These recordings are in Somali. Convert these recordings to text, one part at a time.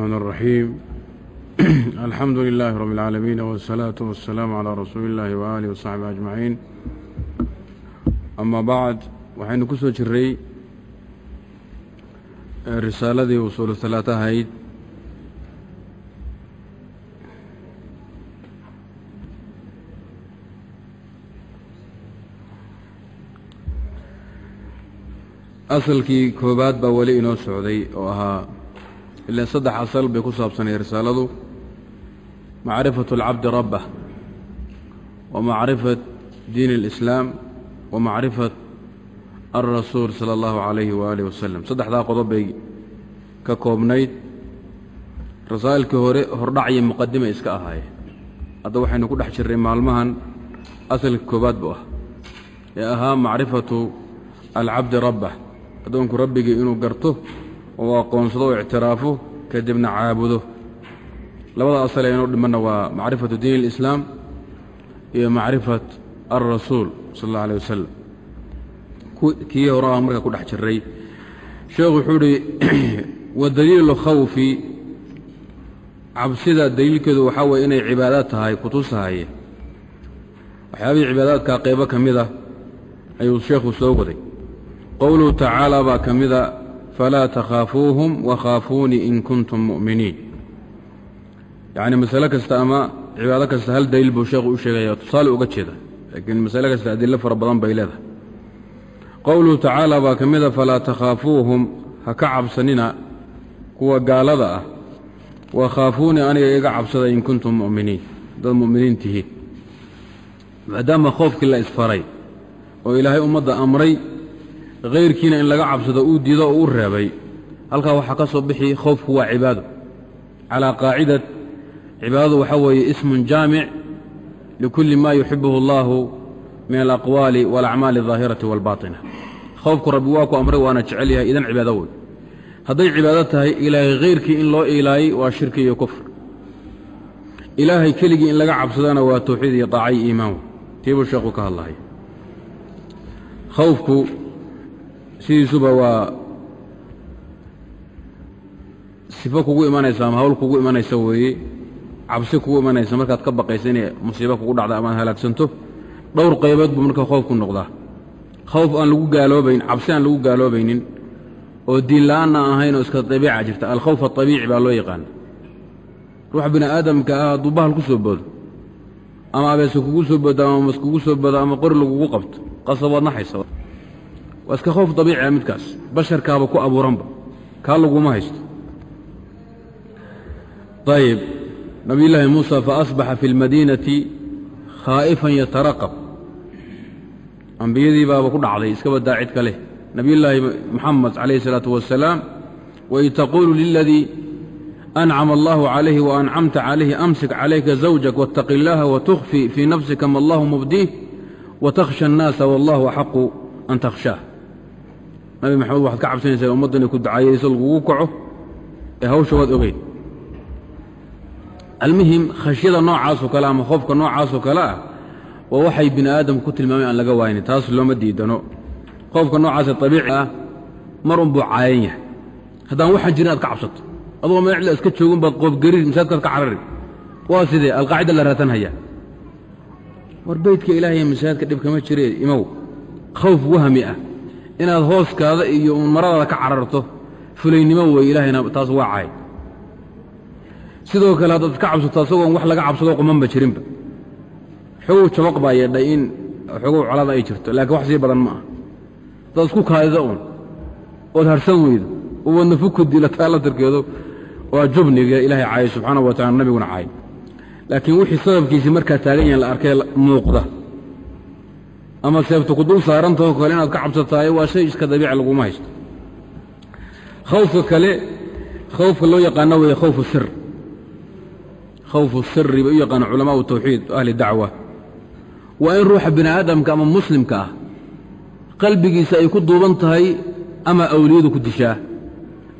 الرحمن الرحيم الحمد لله رب العالمين والصلاة والسلام على رsuuل الlahi وآله وصaحبه أجمaعين أmا baعd waxaynu ku soo jiray risaaladii usuul ثaلaaث ahayd asalkii koobaad baa weli inoo socday oo ahaa ilaan saddex asal bay ku saabsanay risaaladu. Macrifatu alcabdi rabbah wa macrifat diin اlislaam wa macrifat alrasuul sala allahu calayhi waaalih wasalam saddexdaa qodob bay ka koobnayd. Rasaa'ilkii hore hordhac iyo muqadima iska ahaayeen. Hadda waxaynu ku dhex jirnay maalmahan asalka koowaad buu ah ee ahaa macrifatu alcabdi rabbah. Addoonku rabbigii inuu garto oo aqoonsado oo ictiraafo kadibna caabudo labada asal ee inoo dhimanna waa macrifatu diin اlislaam iyo macrifat alrasuul sal اllah alيh wasalam kii hore aan markaa ku dhex jiray sheekhu wuxuu uhi wa daliilu khawfi cabsida daliilkeedu waxaa weye inay cibaadaad tahay kutusahaye waxyaabihii cibaadaadkaa qaybo ka mida ayuu sheekhu soo waday qowluhu tacaala baa ka mida falaa takhaafuuhum wakhaafuunii in kuntum mu'miniin yacni masale kasta ama cibaado kasta hal daliil buu sheekhu u sheegaya tusaale uga jeeda laakiin masale kasta adilo fara badan bay leedahay qowluhu tacaala baa ka mida falaa takhaafuuhum ha ka cabsanina kuwa gaalada ah wakhaafuunii aniga iga cabsada in kuntum mu'miniin dad mu'miniin tihiin maadaama khoofkii la isfaray oo ilaahay ummadda amray hayrkiina in laga cabsado uu diido oo u reebay. Halkaa waxaa ka soo bixi khowfku waa cibaado. Calaa qaacida cibaadadu waxaa weeye ismun jaamic likulli ma yuxibuhu allaahu min alaqwaali waalacmaali aldaahirati waalbaatina khowfku rabbi waa ku amray waana jecel yahay idan cibaado wey hadday cibaado tahay ilaahay khayrkii in loo ilaayey waa shirki iyo kufr. Ilaahay keligii in laga cabsadana waa tawxiid iyo daacay iimaan. Wey tiibuu sheekhu ka hadlahay sidiisuba waa sifo kugu imanaysa ama hawl kugu imanaysa weeye cabsi kugu imanaysa markaad ka baqaysa inay musiibo kugu dhacda amaad halaagsanto dhowr qaybood buu marka khoofku noqdaa. Khawf aan lagu gaaloobayn cabsi aan lagu gaaloobaynin oo diin la'aanna ahayn oo iska dabiica jirta. Alkhawf aطabiici baa loo yaqaana ruux bini aadamka ah hadduu bahal ku soo boodo ama abeese kugu soo boodo ama mas kugu soo boodo ama qori lagugu qabto qasabaad naxaysa waa iska khoof dabiiciah midkaas. Basharkaaba ku abuuranba. Kaa laguma haysto. Ayib nabiyullaahi muusa faasbaxa fi اlmadiinati khaa'ifan yataraqab. Ambiyadii baaba ku dhacday iska badaa cid ka leh. Nabiyullaahi moxamed calayh isalaatu wasalaam waid taquulu liladii ancama allahu calayhi waancamta calayhi amsik calayka zawjak waاtaqi illaaha watukfi fii nafsika ma allahu mubdiih watakhsha annaasa wallahu axaqu an takhshaah nabi maxamed waxaad ka cabsanaysaa ummadda ku ducaayayso lagugu kaco ee hawsha waad ogeyn almuhim khashyada noocaasoo kale ama khoofka noocaasoo kale ah waa waxay bini aadamku ku tilmaamay aan laga waaynin taas looma diidano. Khoofka noocaasee abiici ah mar unbuu caayan yahay. Haddaan waxaan jirin aad ka cabsato adugoo meecla iska joogin baad qoofgariir masaajkaad ka carari waa sidee? Alqaacida la raatanhayaa war beydka ilaahay masaajidka dhib kama jire imow khawf wahmi ah inaad hooskaada iyo uun maradaada ka cararto fulaynimo weeye ilaahayna taas waa caay. Sidoo kale haddaad iska cabsato asagoon wax laga cabsadoo qumanba jirinba. Xogow jabaq baa yeedhay in xogow colada ay jirto laakiin wax sii badan ma ah haddaad isku kaadida uun ood harsan weydo oo wadna fuku dilataa latarkeedu waa jubniga ilaahay caayay subxaanahu wa tacala nabiguna caay. Laakiin wixii sababkiisii markaa taagan yahan la arkay muuqda ama seebta ku dul saarantao kale inaad ka cabsatahay waa shay iska dabiica laguma haysto. Khawfka kale khawfka loo yaqaano weeye khawfu sir. Khawfu siri bay u yaqaana culamaau tawxiid ahli dacwa. Waa in ruuxa bini aadamka ama muslimka ah qalbigiisa ay ku duuban tahay ama awliyadu ku dishaa.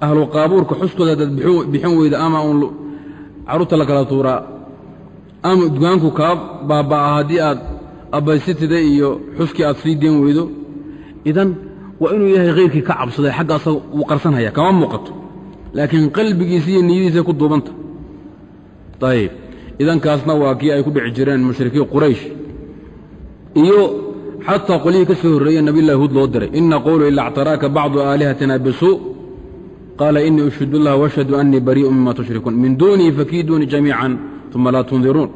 Ahlu qaabuurka xuskooda haddaad bixin weyda ama uun carruurta la kala tuuraa. Ama dugaanku kaa baabba'a haddii aad abbaysitida iyo xufkii aad sii deen weydo idan waa inuu yahay khayrkii ka cabsaday xaggaasa wuu qarsanhaya kama muuqato. Laakiin qalbigiisi iyo niyadiisay ku duubanta. Ayb idankaasna waa kii ay ku dhici jireen mushrikiin quraysh. Iyo xataa qolyihii ka soo horreeye nabiylahi huud loo diray. Ina qowlu ila actaraaka bacdu aalihatina bisuu qaala inii ushhid ullah washhadu anii bariu mima tushrikuun. Min duunii fakiiduuni jamiican uma laa tundiruun.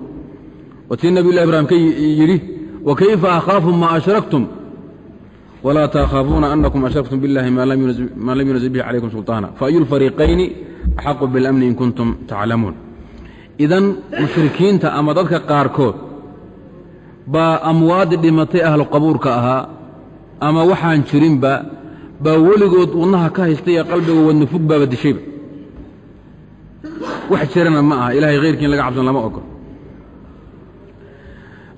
Watii nabiy lah ibraahim ka yidhi wakayfa akhaafu ma ashraktum wlaa takhaafuuna anakum ashraktum biاllahi ma lam yunazil bihi calaykum sulطaana faayu lfariiqayni axaqu biاlamni in kuntum taclamuun idan mushrikiinta ama dadka qaarkood baa amwaadii dhimatay ahlu qabuurka ahaa ama waxaan jirinba baa weligood wadnaha ka haystay ee qalbiga wadna fug baaba dishayba wax jirana ma aha ilahay khayrkii in laga cabsan lama ogol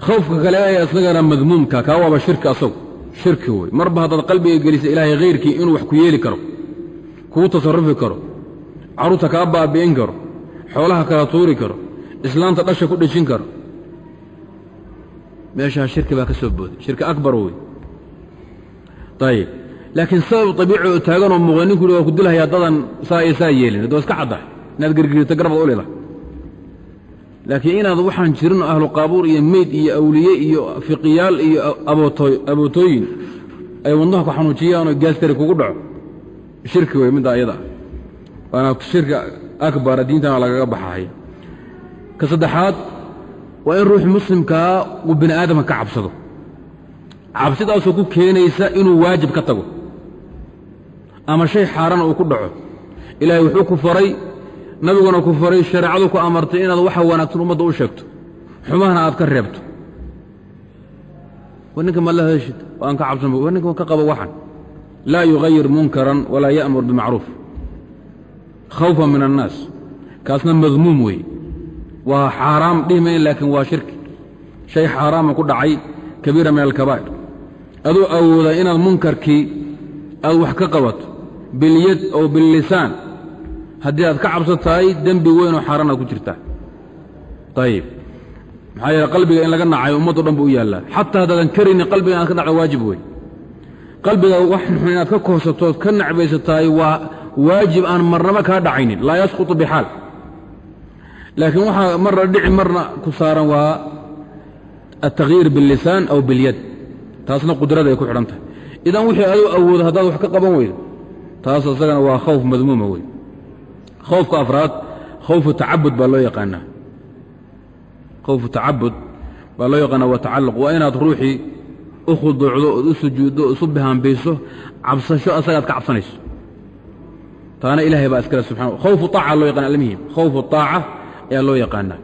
khawfka kale isagana madmuumka kaa waaba shirki asagu. Shirki wey marba haddaad qalbiga gelisa ilaahay khayrkii inuu wax ku yeeli karo kuu tasarufi karo carruurta kaa baabi'in karo xoolaha kala tuuri karo islaanta dhasha ku dhejin karo. Meeshaa shirki baa ka soo booday. Shirki akbar wey ayib laakiin sabab abiici oo taaganoo muuqda ninku waa ku dilhayaa dadan saa iyo saa yeelin. Haddoo iska caddahay inaad gergirito garbaad u lila laakiin inaad waxaan jirin ahlu qaabuur iyo meyd iyo awliye iyo fiqiyaal iyo abootooyin ay wadnaha ku xanuujiyaan oo gaastari kugu dhaco. Shirki wey middaa iyada waana shirki akbara diintana lagaga baxahay ka saddexaad waa in ruux muslimkaa uu bini aadamka ka cabsado. Cabsidaasoo ku keenaysa inuu waajib ka tago. Ama shay xaarana uu ku dhaco. Ilaahay wuxuu ku faray nabiguna ku faray shareecadu ku amartay inaad waxa wanaagsan ummadda u sheegto. Xumahana aad ka reebto. War ninka ma la heshid oo aan ka cabsan war ninka ka qabo waxan. Laa yugayir munkaran walaa ya'mur bimacruuf. Khawfan min annaas. Kaasna madmuum weeye waa xaaraam dhihi mayn laakiin waa shirki. Shay xaaraama ku dhacay kabiira min alkabaa'ir. Aduu awooda inaad munkarkii aad wax ka qabato bilyad oo billisaan haddii aad ka cabso tahay dembi weynoo xaaraan aad ku jirtaa ayib maxaa yeele qalbiga in laga nacayo ummaddo dhan buu u yaallaa. Xataa haddaadan karaynin qalbiga inaad ka nacdo waajib wey qalbiga wax xun inaad ka koosatood ka nacbaysatahay waa waajib aan marnaba kaa dhacaynin. Laa yasqutu bixaal. Laakiin waxaa marna dhici marna ku saaran waa altakhyiir biاllisaan aw biاlyad taasna qudrada ay ku xidhan tahay. Idan wixii aduu awoodo haddaad wax ka qaban weydo taas isagana waa khawf madmuuma wey khawfka afraad khawfu tacabud baa loo yaqaanaa. Khawfu tacabud baa loo yaqaanaa wa tacalluq. Waa inaad ruuxii u khuduucdo ood u sujuuddo o isu bihaanbayso cabsasho asagaad ka cabsanayso. Taana ilahay baa iskale subxana khawfu طaaca loo yaqana almuhim khawfu طaaca ayaa loo yaqaanaa.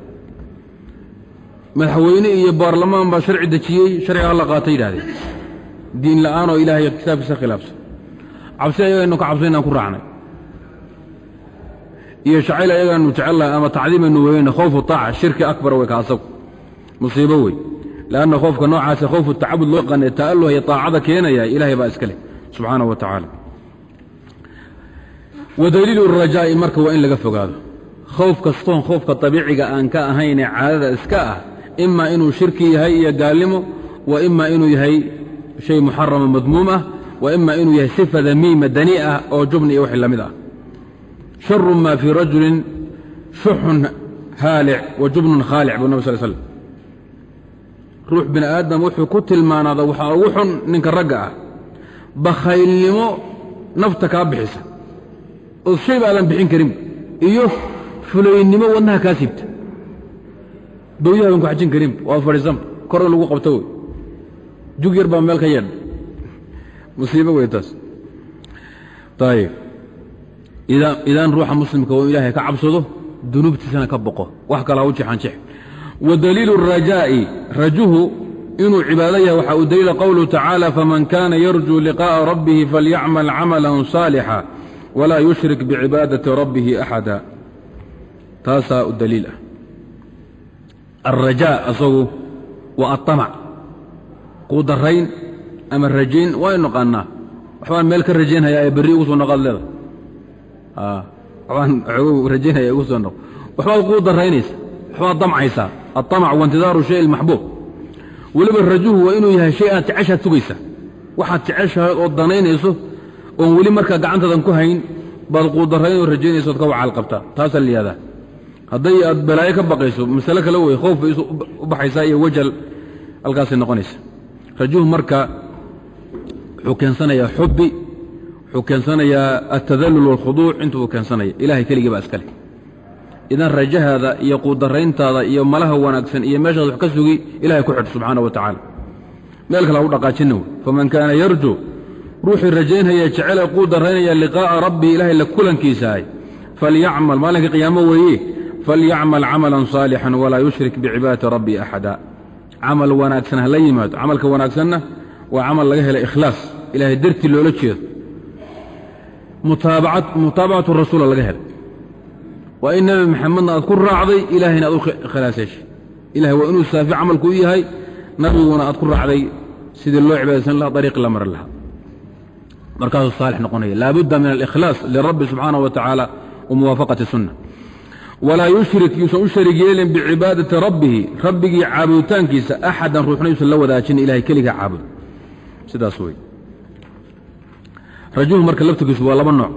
Madaxweyne iyo baarlamaan baa sharci dejiyey sharciga alla qaata yidhahdeen diin la'aanoo ilaahay kitaabkiisa khilaafsan. Cabsi ayagaynu ka cabsan inaan ku raacnay iyo jacayl ayagaanu jecelnahay ama tacdiimanu weyne khoofu aaca shirki akbar wey kaasagu musiibo wey. Lanna hoofka noocaase khoofu tacabud loo yaqaan ee ta'aluha iyo aacada keenaya ilahay baa iska leh subxaana wa tacaala. Wa daliilu rajaa'i marka waa in laga fogaado. Khoof kastoon khoofka dabiiciga aan ka ahaynee caadada iska ah imaa inuu shirki yahay iyo gaalnimo wa imaa inuu yahay shay muxarama madmuum ah wa imaa inuu yahay sifa damiima danii ah oo jubni iyo wixii la mid ah sharu ma fii rajulin shuxun haalic wa jubnun khaalic buu nab sal slm ruux bini aadam wuxuu ku tilmaanaada waxaa ugu xun ninka ragga ah bakhaylnimo nafta kaa bixisa oo shay ba aadan bixin karin iyo fulaynimo wadnaha kaa siibta dowyaha ban ku xajin karinba waa fadhiisanba kor in lagu qabto wey jug yar baa meel ka yeedha musiibo wey taas ayib idaan ruuxa muslimka uu ilaahay ka cabsado dunuubtiisana ka boqo wax kala u jixanjix wa daliilu arajaa'i rajuhu inuu cibaado yahay waxaa u daliila qowluhu tacaala faman kaana yarjuu liqaa'a rabbihi falyacmal camalan saalixa walaa yushrik bicibaadati rabbihi axada taasaa u daliil ah alrajaa asagu waa aamac kuu ama rajayn waa y naqaanaa waxbaan meel ka rajaynhayaa ee berri ugu soo naqaad leeda Ah, oog rajaynaya ugu waxbaad kuu daraynaysa waxbaad damcaysaa. Aamac waintidaaru shay maxbuub weliba rajuhu waa inuu yahay shay aad jeceshaad sugaysaa waxaad jeceshahay ood danaynayso oon weli markaa gacantadan ku hayn baad quudaraynoo rajaynaysood ka wacaalqabtaa taasaa layihahdaa hadday aad balaayo ka baqayso masale kale wey khoof bay u baxaysaa iyo wajal halkaasay noqonaysa rajuhu marka wuxuu keensanayaa xubi wuxuu keensanayaa altadallul waalkhuduuc intuu keensanaya. Ilahay keligii baa iska leh. Idan rajahaada iyo quudarrayntaada iyo malaha wanaagsan iyo meeshaad wax ka sugi ilahay ku xidh subxaana wa tacaala. Meel kale ha dhaqaajinna wey. Faman kaana yarju ruuxii rajaynhaya jecele quudarraynaya liqaa'a rabbii ilahay la kulankiisaahay falyacmal maalinka qiyaamo weeye. Falyacmal camalan saalixan walaa yushrik bicibaadati rabbii axada. Camal wanaagsan ha la yimaado. Camalka wanaagsanna waa camal laga hela ikhlaas. Ilahay dartii loola jeedo mutaabacatu rasuula laga helay. Waa in nebi maxamedna aad ku raacday ilahayna aad u khilaaseeshay ilahay waa inuu saafi camalku u yahay nabiguna aad ku raacday sidii loo cibaadaysan laha ariiqi la marin lahaa. Markaasuu saalix noqonaya laabudda min alikhlaas lirabbi subxaana wa tacaala wa muwaafaqati sunna. Walaa yushrik yuusan u sharig yeelin bicibaadati rabbihi rabbigii caabuditaankiisa axadan ruuxna yuusan la wadaajin ilahay keliga caabud. Sidaas wey rajuhu marka laftirkiisu waa laba nooc.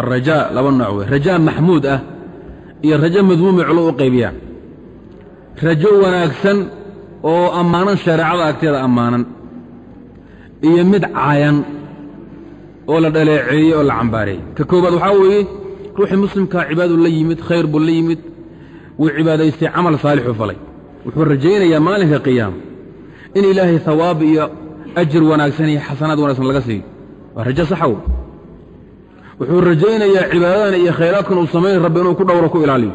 Alrajaa laba nooc wey rajaa maxmuud ah iyo rajo madmuumay culo u qaybiyaan rajo wanaagsan oo ammaanan shareecada agteeda ammaanan. Iyo mid caayan oo la dhaleeceeyey oo la cambaareeyey. Ka koobaad waxaa weeye ruuxii muslimkaa cibaadu la yimid khayr buu la yimid. Wuu cibaadaystay camal saalixuu falay. Wuxuu rajaynayaa maalinka qiyaama in ilaahay hawaab iyo ajir wanaagsan iyo xasanaad wanaagsan laga siiyo waa rajo saxa wey wuxuu rajaynayaa cibaadadan iyo khayraadkan uu samayn rabbi inuu ku dhowro ku ilaaliyo.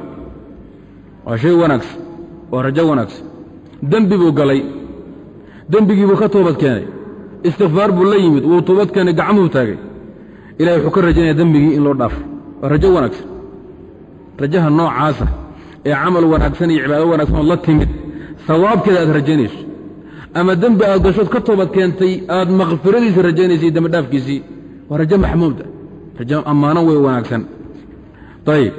Waa shay wanaagsan waa rajo wanaagsan. Dembi buu galay. Dembigiibuu ka toobad keenay. Istikfaar buu la yimid wuu toobad keenay gacmuhu taagay. Ilahay wuxuu ka rajaynaya dembigii in loo dhaafo. Waa rajo wanaagsan. Rajaha noocaasa ee camal wanaagsan iyo cibaado wanaagsan ood la timid hawaabkeeda aad rajaynayso ama dembi aad gashood ka toobad keentay aad makfiradiisa rajaynaysa iyo dembidhaafkiisii waa rajo maxmuuda rajo ammaano wey wanaagsan. Ayib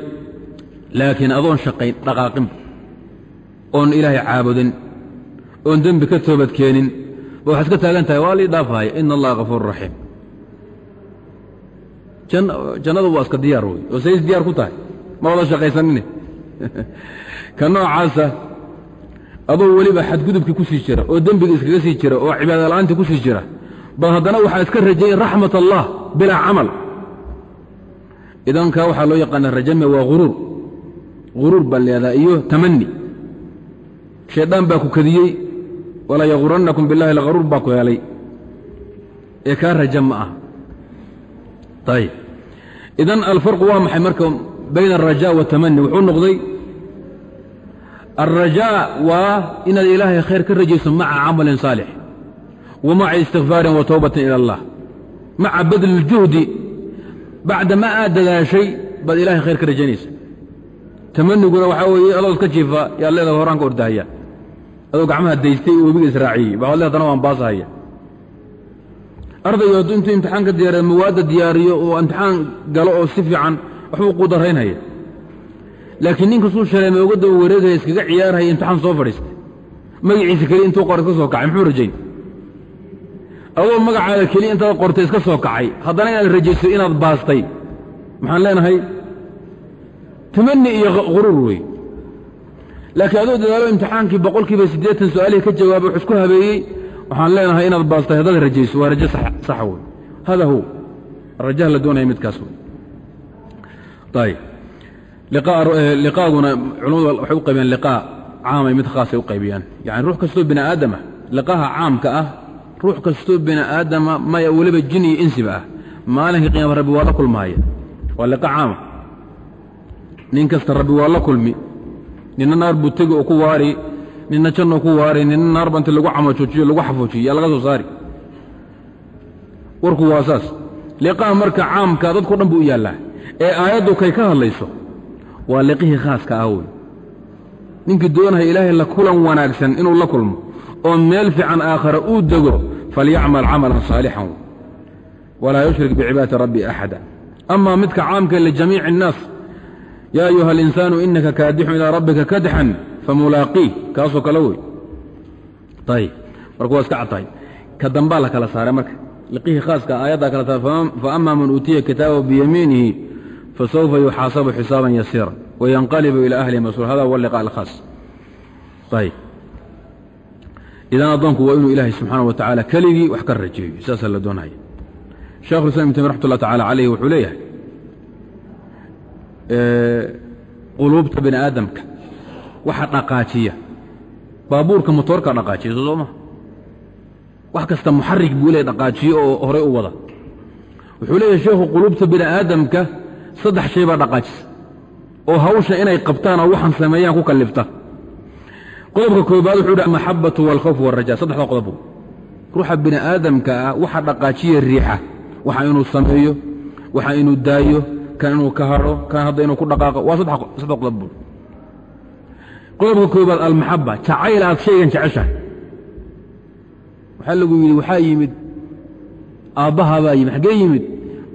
laakiin adoon shaqayn dhaqaaqinba oon ilaahay caabudin oon dembi ka toobad keenin ba waxaad ka taagan tahay waa lii dhaafahaya ina allaha kafuur raxiim jannadu waa iska diyaar wey. Oo says diyaar ku tahay. Ma wada shaqaysanine. Ka noocaasa adoo weliba xadgudubkii ku sii jira oo dembiga iskaga sii jira oo cibaada la'aantii ku sii jira bal haddana waxaa iska rajayen raxmat allah bilaa camal. Idan kaa waxaa loo yaqaana rajame waa huruur huruur baa leedaa iyo tamani shaydaan baa ku kadiyey walaa yagurannakum billahi lharuur baa ku helay. Ee kaa raja ma ah. Ayib idan alfarqu waa maxay marka bayna alrajaa watamani wuxuu noqday alrajaa waa inaad ilaahay khayr ka rajayso maca camalin saalix wa maca istikfaarin wa towbatin ila allah. Maca badli اljuhdi bacda ma aad dadaashay baad ilahay khayr ka rajaynaysa. Tamaniguna waxaa weeye adoo iska jiifa yaad leedaha horaan ka ordahaya. Adoo gacmaha daystay webiga israaciyey ba waad le hadana waan baasahaya. Ardaygu hadduu intuu imtixaan ka diyaariya mawaadda diyaariyo oo imtixaan galo oo si fiican waxbuu qudaraynhaya laakiin ninkasuu shaleeme uga daba wareegaya iskaga ciyaarhaya imtixaan soo fadhiistay. Magaciisa keliya intuu qor iska soo kacay muxuu rajayn? Adoo magacaada keliya intaad qortay iska soo kacay haddana inaad rajayso inaad baastay. Maxaan leenahay tamani iyo huruur wey laakiin adoo dadaalo imtixaankii boqolkiiba siddeetan su'aalihii ka jawaabay wax isku habeeyey waxaan leenahay inaad baastay haddaad rajayso waa rajo saxa wey hada hu rajaha la doonaya midkaas wey liqaaguna culamadu waxay u qaybiyaan liqaa caamay mid khaasay u qaybiyaan. Yani ruux kastoo bini aadama liqaha caamka ah ruux kastoo bini aadama maya weliba jin iyo insiba ah. Maalinka qiyaama rabbi waa la kulmaaya waa liqa caama nin kasta rabbi waa la kulmi. Nina naar buu tegi oo ku waari nina jannoo ku waari nina naarba inti lagu camajoojiyo lagu xafuujiyo yaa laga soo saari. Warku waa saas. Liqaha marka caamka dadko dhan buu u yaallaa. Ee aayaddu kay ka hadlayso waa liqihii khaaska ah wey ninkii doonaya ilaahay la kulan wanaagsan inuu la kulmo oo meel fiican aakhara uu dego falyacmal camalan saalixan. Walaa yushrik bicibaadati rabbi axada. Amaa midka caamka lijamiici الnaas yaa ayuha alinsaanu inaka kaadixun ilaa rabbika kadxan famulaaqiih kaasoo kale wey. Ayb marka waa iska cadtahay ka dambaa la kala saaray marka. Liqihii khaaska aayadda kaleta faama man uutiya kitaabahu biyamiinihi fasawfa yuxaasabu xisaaban yasiira wayanqalibu ilaa ahlihi masruur hada huwa liqaa alkhaas ayb idan addoonku waa inuu ilaahay subxaana wa tacaala keligii wax ka rajeeyo saasaa la doonaya shekhu islam ibn taymiya raxmat ullah tacala calayh wuxuu leeyahay quluubta bini aadamka waxa dhaqaajiya baabuurka motoorka dhaqaajiya soo soo maa wax kasta muxarik buu leeyahy dhaqaajiyo oo horay u wada wuxuu leeyahay sheekhu quluubta bini aadamka saddex shay baa dhaqaajisa oo hawsha inay qabtaan oo waxaan sameeyaan ku kallifta. Qodobka koobaad wuxuu hi amaxabatu walkhawf waraja saddexda qodob. Ruuxa bini aadamka ah waxa dhaqaajiya riixa. Waxa inuu sameeyo waxa inuu daayo kan inuu ka hadho kan hadda inuu ku dhaqaaqo. Waa saddex qodob buu. Qodobka koobaad almaxaba jacayl aad shaygan jeceshahay. Waxaa lagu yidhi waxaa yimid aabbahaa yimid xaggee yimid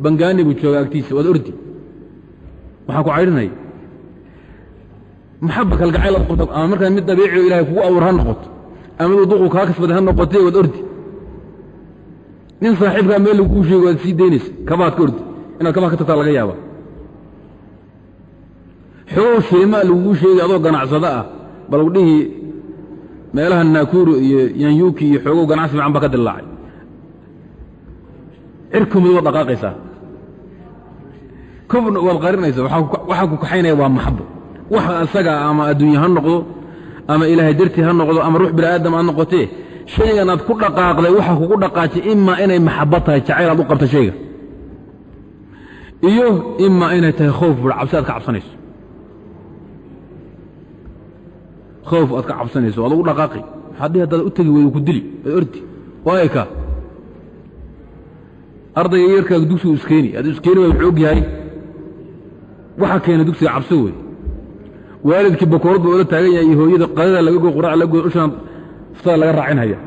bangaani buu jooga agtiisa waad ordi waxaan ku caydhinaya maxaba kalgacayl ama markaa mid dabiiciyo ilahay kugu awur ha noqoto ama mid duqu kaa kasbaday ha noqotee waad ordi. Nin saaxiibkaa meel laguu sheego waad sii daynaysa kabaad ka ordi inaad kabaa ka tagtaa laga yaaba xogow shilimaa laguu sheegay adoo ganacsado ah bal u dhihi meelaha naakuru iyo yanyuki iyo xoogow ganacsi fiican baa ka dillaacay. Cirku mid waad dhaqaaqaysaa kobna waad qarinaysa waxaa ku kaxaynaya waa maxabo. Wax asaga ama adduunya ha noqdo ama ilaahay dartii ha noqdo ama ruux bini aadam aad noqotee shaygan aad ku dhaqaaqday waxa kugu dhaqaajay imaa inay maxabo tahay jacayl aad u qabta shayga. Iyo imaa inay tahay khoof bur cabsi aad ka cabsanayso. Khoof aad ka cabsanayso waad ugu dhaqaaqi haddii haddaad u tegi weydo ku dili waad ordi waay ka ardayga yarkaaga dugsigu iskeeni hadduu iskeeni waa wuxuu og yahay waxa keena dugsiga cabsi wey waalidkii bakoorad ba oola taagan yahay iyo hooyada qadada laga go qurac laga go ushaan ftada laga raacinhaya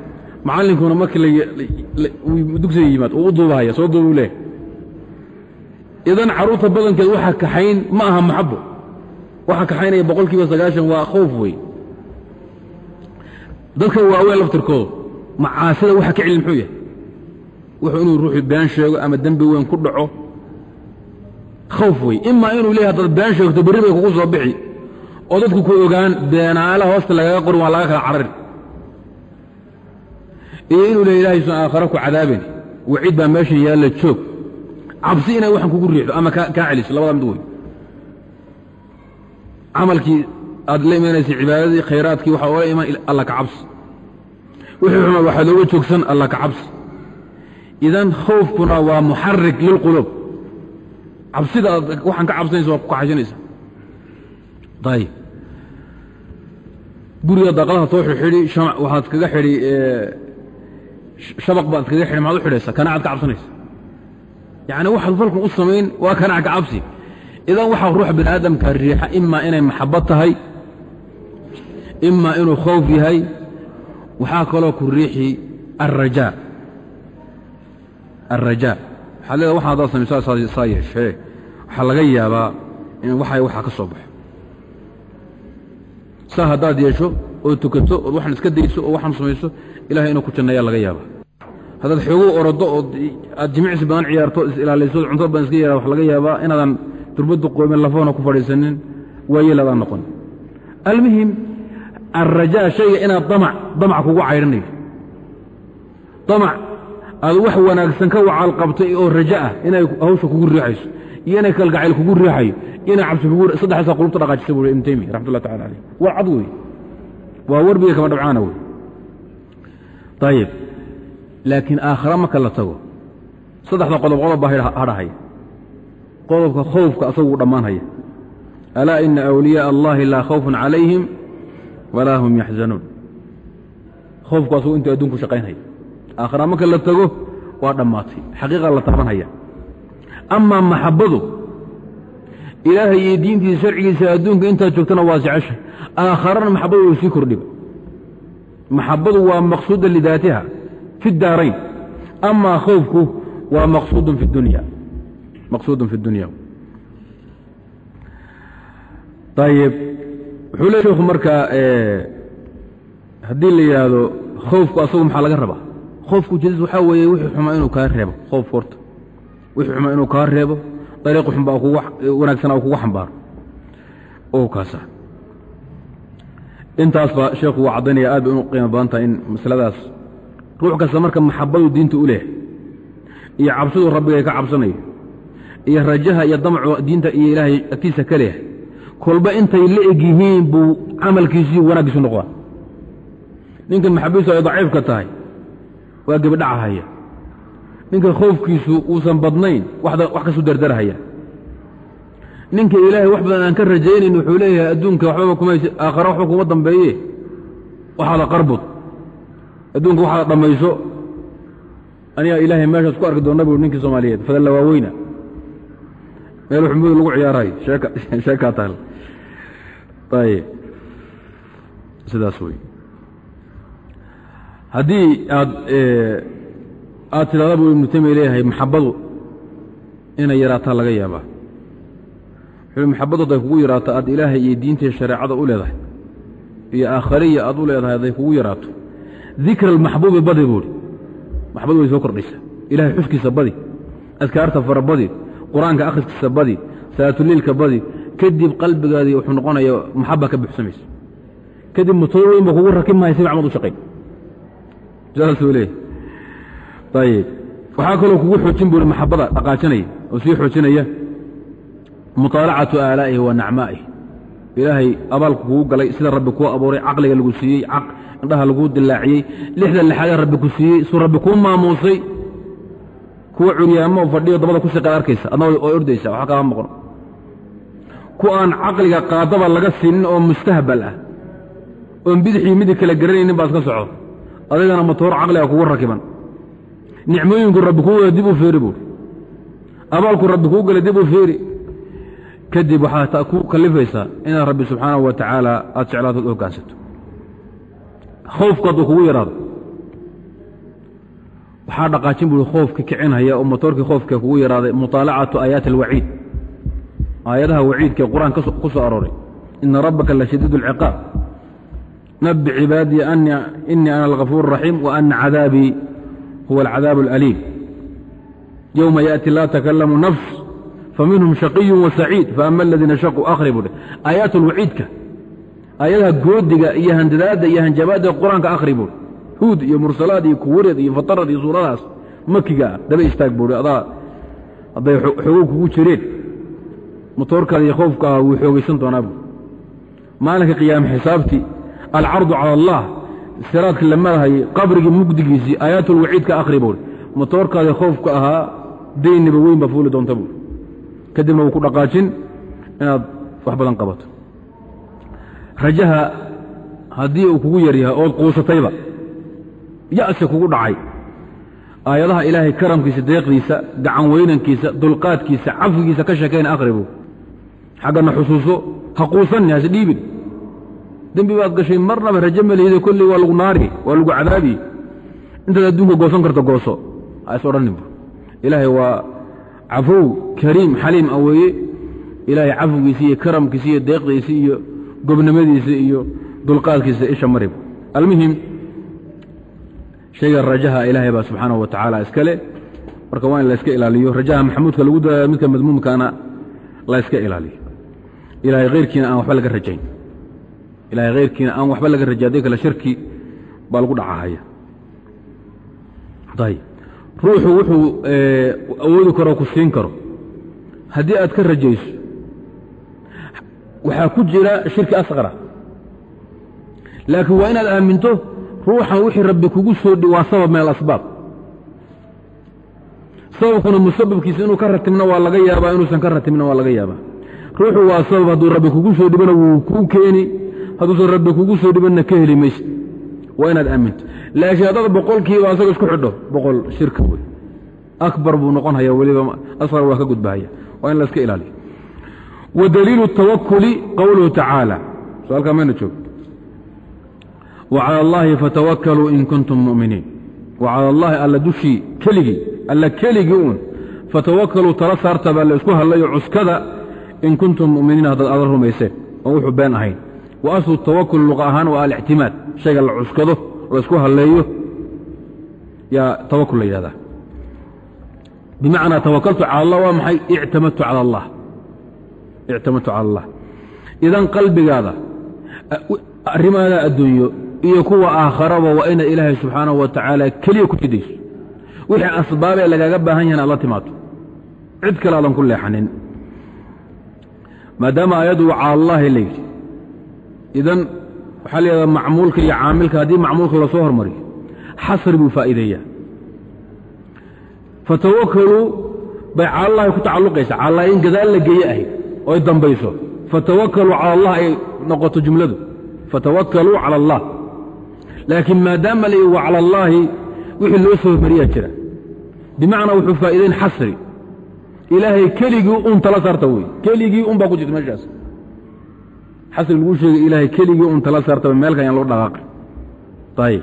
macallinkuna markii dugsiga yimaad uu u duubahaya soo duubu leehay idan carruurta badankeed waxa kaxayn ma aha maxabo waxa kaxaynaya boqol kiiba sagaashan waa khowf wey dadka waaweyn laftirkooda macaasida waxa ka celi muxuu yahay? Wuxuu inuu ruuxu been sheego ama dembi weyn ku dhaco khawf wey imaa inuu leeyahy haddaad been sheegto berri bay kugu soo bixi oo dadku ku ogaan beenaala hoosta lagaga qorin waa laga kala carari iyo inuu leeya ilahay sun aakhare ku cadaaben waciid baa meesha yaalla joog cabsi inay waxan kugu riixdo ama kaa celiso labada mid wey camalkii aad la imanaysay cibaadadii khayraadkii waxaa oola iman alla ka cabsi wixii xuma waxaa looga joogsan alla ka cabsi idan khawfkuna waa muxarik lilquluub cabsida waxaan ka cabsanaysa waa ku kaxaysanaysa ayib guriga daaqadaha soo xidhi waxaad kaga xidhi shabaq baad kaga xidhi maxaad u xidhaysa kanaacaad ka cabsanaysa. Yacni waxaad falkan u samayn waa kanaac ka cabsi. Idan waxaa ruuxa bini aadamka riixa imaa inay maxabad tahay imaa inuu khawf yahay waxaa kaloo ku riixi alrajaa alrajaa waxaad leeda waxaan haddaad samayso saa yeeshee waxaa laga yaabaa in waxay waxaa ka soo baxo saa haddaad yeesho oo tukato ood waxaan iska dayso oo waxaan samayso ilahay inuu ku janneeyaa laga yaaba haddaad xoogow orodo ood aad jimicsi badan ciyaarto is ilaalayso cunto badan iska yaraa wax laga yaabaa inaadan durbaddu qoomin lafoona ku fadhiisanin waayeelaadaan noqon. Almuhim alrajaa shayga inaad damac damac kugu caydhanayo damac aad wax wanaagsan ka wacaal qabtay oo raja ah inay hawsha kugu riixayso iyo inay kalgacayl kugu riixayo inay cabsi kugu saddexdaasa qulubta dhaqaajisa buu ibnu taymiya raxmat ullah tacala alayh. War cad wey waa warbiga kama dhabcaana wey ayib laakiin aakhara marka la tago saddexda qodob qodob baa hadhahaya qodobka khowfka asaguu dhammaanhaya alaa ina awliyaءa allahi laa khawfun calayhim walaa hum yaxzanuun khowfku asagu intuu adduunku shaqaynhaya aakhara marka la tago waa dhammaatay. Xaqiiqa la taabanhaya amaa maxabbadu ilaahay iyo diintiisa sharcigiisa adduunka intaad joogtana waa jecesha aakharana maxabbadu way sii kordhiba maxabbadu waa maqsuuda lidaatiha fi daarayn. Amaa khowfku waa maqsuudun fi dunya. Maqsuudun fi dunya. Ayib wuxuu le sheekhu markaa haddii la yidhaahdo khowfku asagu maxaa laga rabaa khoofku ujeedadiis waxaa weeye wixii xumaa inuu kaa reebo. Khoofku horta wixii xumaa inuu kaa reebo. Dariiq xunbaa wanaagsana kugu xambaaro oo kaasa. Intaas baa sheekhu waa caddaynaya aad bay inu qiimo badan tahay in masaladaas ruux kasta marka maxabadu diinta u leehay iyo cabsidu rabbigay ka cabsanayo iyo rajaha iyo damacu diinta iyo ilaahay agtiisa ka leehay kolba intay la eg yihiin buu camalkiisiiyo wanaaggiisu noqdaa. Ninka maxabadiisu ay daciifka tahay waa gebadhacahaya ninka khoofkiisu uusan badnayn wax kasu dardarhaya ninka ilaahay wax badan aan ka rajaynayn wuxuu leeyahay adduunka waxbaba kuma aakhare waxba kuma dambeeye. Waxaada qarbud. Adduunka waxaada dhammayso. Aniga ilaahay meeshaas ku arki doonna buu ninkii soomaaliyeed fadalla waaweyna meel xumadu lagu ciyaarayo sheekaa taal. Ayb sidaas wey haddii aad aad tidhahda buu ibnu taymiya leeyahay maxabadu inay yaraataa laga yaabaa. Wuxuu maxabadu hadday kugu yaraato aad ilaahay iyo diintii shareecada u leedahay iyo aakhariya aad u leedahay hadday kugu yaraato. Dikra almaxbuubi badi buuhi maxbadu way soo kordhaysaa ilahay xuskiisa badi adkaarta fara badi qur'aanka akhriskiisa badi salaatuliilka badi kadib qalbigaadii wuxuu noqonaya maxaba ka buxsamaysa kadib mutado ba kugu rakib mahay si macmad u shaqayn leeyahy ayib waxaa kaloo kugu xoojin buuhi maxabada dhaqaajinaya oo sii xoojinaya muطaalacatu aalaa'ihi wa nacmaa'ihi. Ilaahay abaalku kugu galay sida rabbi kuu abuuray caqliga lagu siiyey indhaha laguu dilaaciyey lixda lixaadee rabbi ku siiyey suu rabbi kuu maamuusay. Kuwa curyaamo fadhiyo dabada ku siqaad arkaysa adna oo ordaysa waxa kaama maqno ku aan caqliga qaadaba laga siinin oo mustahbal ah oon bidixii midig kala garanaynin baa iska soco adigana matoor caqliga kugu rakiban. Nicmooyinku rabbi kuu gala dib u feeri buuri abaalku rabbi kuu gala dib u feeri kadib waxaa ku kalifaysaa inaad rabbi subxaanahu wa tacaala aad jeclaatood u hoggaansato khoofku hadduu kugu yaraado. Waxaa dhaqaajin buui khoofkii kicinhaya oo motoorkii khoofka kugu yaraaday muطaalacatu aayaati alwaciid. Aayadaha waciidkaee qur'aan ku soo arooray. Ina rabbaka la shadiid اlciqaab nabi cibaadii inii ana alغafuur الraxiim wa ana cadaabii huwa alcadaab اlأliim yowma yaأti laa takalamu nafs faminhum shaqiyu wasaciid faama aladiina shaquu akhri buu aayaat alwaciidka aayadaha goodiga iyo handadaadda iyo hanjabaadda qur-aanka akhri buui huud iyo mursalaad iyo kuwareed iyo fatarad iyo suuradaas makiga ah daba istaag buui adaa hadday xoogow kugu jireen motoorkaada iyo khoofkaaha wuu xoogaysan doonaa buui maalinka qiyaame xisaabtii alcardu cala allah siraadkii la marahayay qabrigii mugdigiisii aayaatulwaciidka akhri buui motoorkaadii khoofka ahaa dayniba weyn baa fuuli doonta buui kadibna wuu ku dhaqaajin inaad wax badan qabato rajaha haddii uu kugu yar yahay ood quusatayba ya'si kugu dhacay aayadaha ilaahay karamkiisa deeqdiisa gacan weynankiisa dulqaadkiisa cafigiisa ka sheekayna akhribu xaggana xusuuso ha quusanni hase dhiibin dembi baad gashay marnaba rajo malihide kolley waa lagu naari waa lagu cadaabi. Intaad adduunka goosan karto gooso ha is odhanin bu ilaahay waa cafow kariim xaliim a weeye. Ilaahay cafigiisa iyo karamkiisa iyo deeqdiisa iyo gobnimadiisa iyo dulqaadkiisa isha marib almuhim shayga rajaha ilaahay baa subxaanahu wa tacaala iskale marka waa in la iska ilaaliyo rajaha maxamuudka lagu dadaalo midka madmuumkaana la iska ilaaliyo. Ilaahay khayrkiina aan waxba laga rajayn ilaahay khayrkiina aan waxba laga rajay haddii kale shirki baa lagu dhacahaya ruuxu wuxuu awoodi karo ku siin karo. Haddii aad ka rajayso waxaa ku jira shirki asqara. Laakiin waa inaad aaminto ruuxan wixii rabbi kugu soo dhi waa sabab min alasbaab sababkuna musababkiisa inuu ka ratibna waa laga yaabaa inuusan ka ratibna waa laga yaabaa. Ruuxu waa sabab hadduu rabbi kugu soo dhibana wuu kuu keeni hadduusan rabbi kugu soo dhibanna ka heli mayse waa inaad aaminto laakiin haddaad boqolkiiba asaga isku xidho boqol shirka wey akbar buu noqon haya weliba asqar waa ka gudbahaya waa in la iska ilaaliyo wa daliilu tawakuli qowluhu tacaala su-aalkaa mayna joog wcalى اllahi fatawakkaluu in kuntum mu'miniin wacalى allahi alla dushii keligii alla keligii uun fatawakkaluu tala saarta baa la isku hadlayo cuskada in kuntum mu'miniin haddaad adan rumayseen oo wuxuu been ahayn wa aslu tawakul luqa ahaan waa alictimaad shayga la cuskado la isku hadleeyo yaa tawakul la yidhahdaa bimacnaa tawakaltu cala allah waa maxay ictamadtu cala allah ictamadtu cala allah idan qalbigaada arrimaada adduunyo iyo kuwa aakharaba waa inaad ilaahay subxaanahu wa tacaala keliya ku jidayso wixii asbaabee lagaaga baahan yahan aad la timaado cid kale aadan ku leexanin maadaama aayaddu cala allaahi layidhi idan waxaa la yidhahdaa macmuulka iyo caamilka haddii macmuulka la soo hormariyo xasri buu faa'iideeyaa. Fatawakkaluu bay cala allahi ku tacalluqaysa cala allah in gadaal la geeye ahayd oy dambayso. Fatawakkaluu cala allah ay noqoto jumladu. Fatawakkaluu cala allah laakiin maadaama la wa cala allaahi wixii loo soo hormariyaa jira. Bimacnaa wuxuu faa'iidayn xasri. Ilaahay keligii un tala saarta wey keligii un baa ku jirta meeshaas xasri lagu sheegay ilaahay keligii un tala saarta meelkan yaan loo dhaqaaqay ayib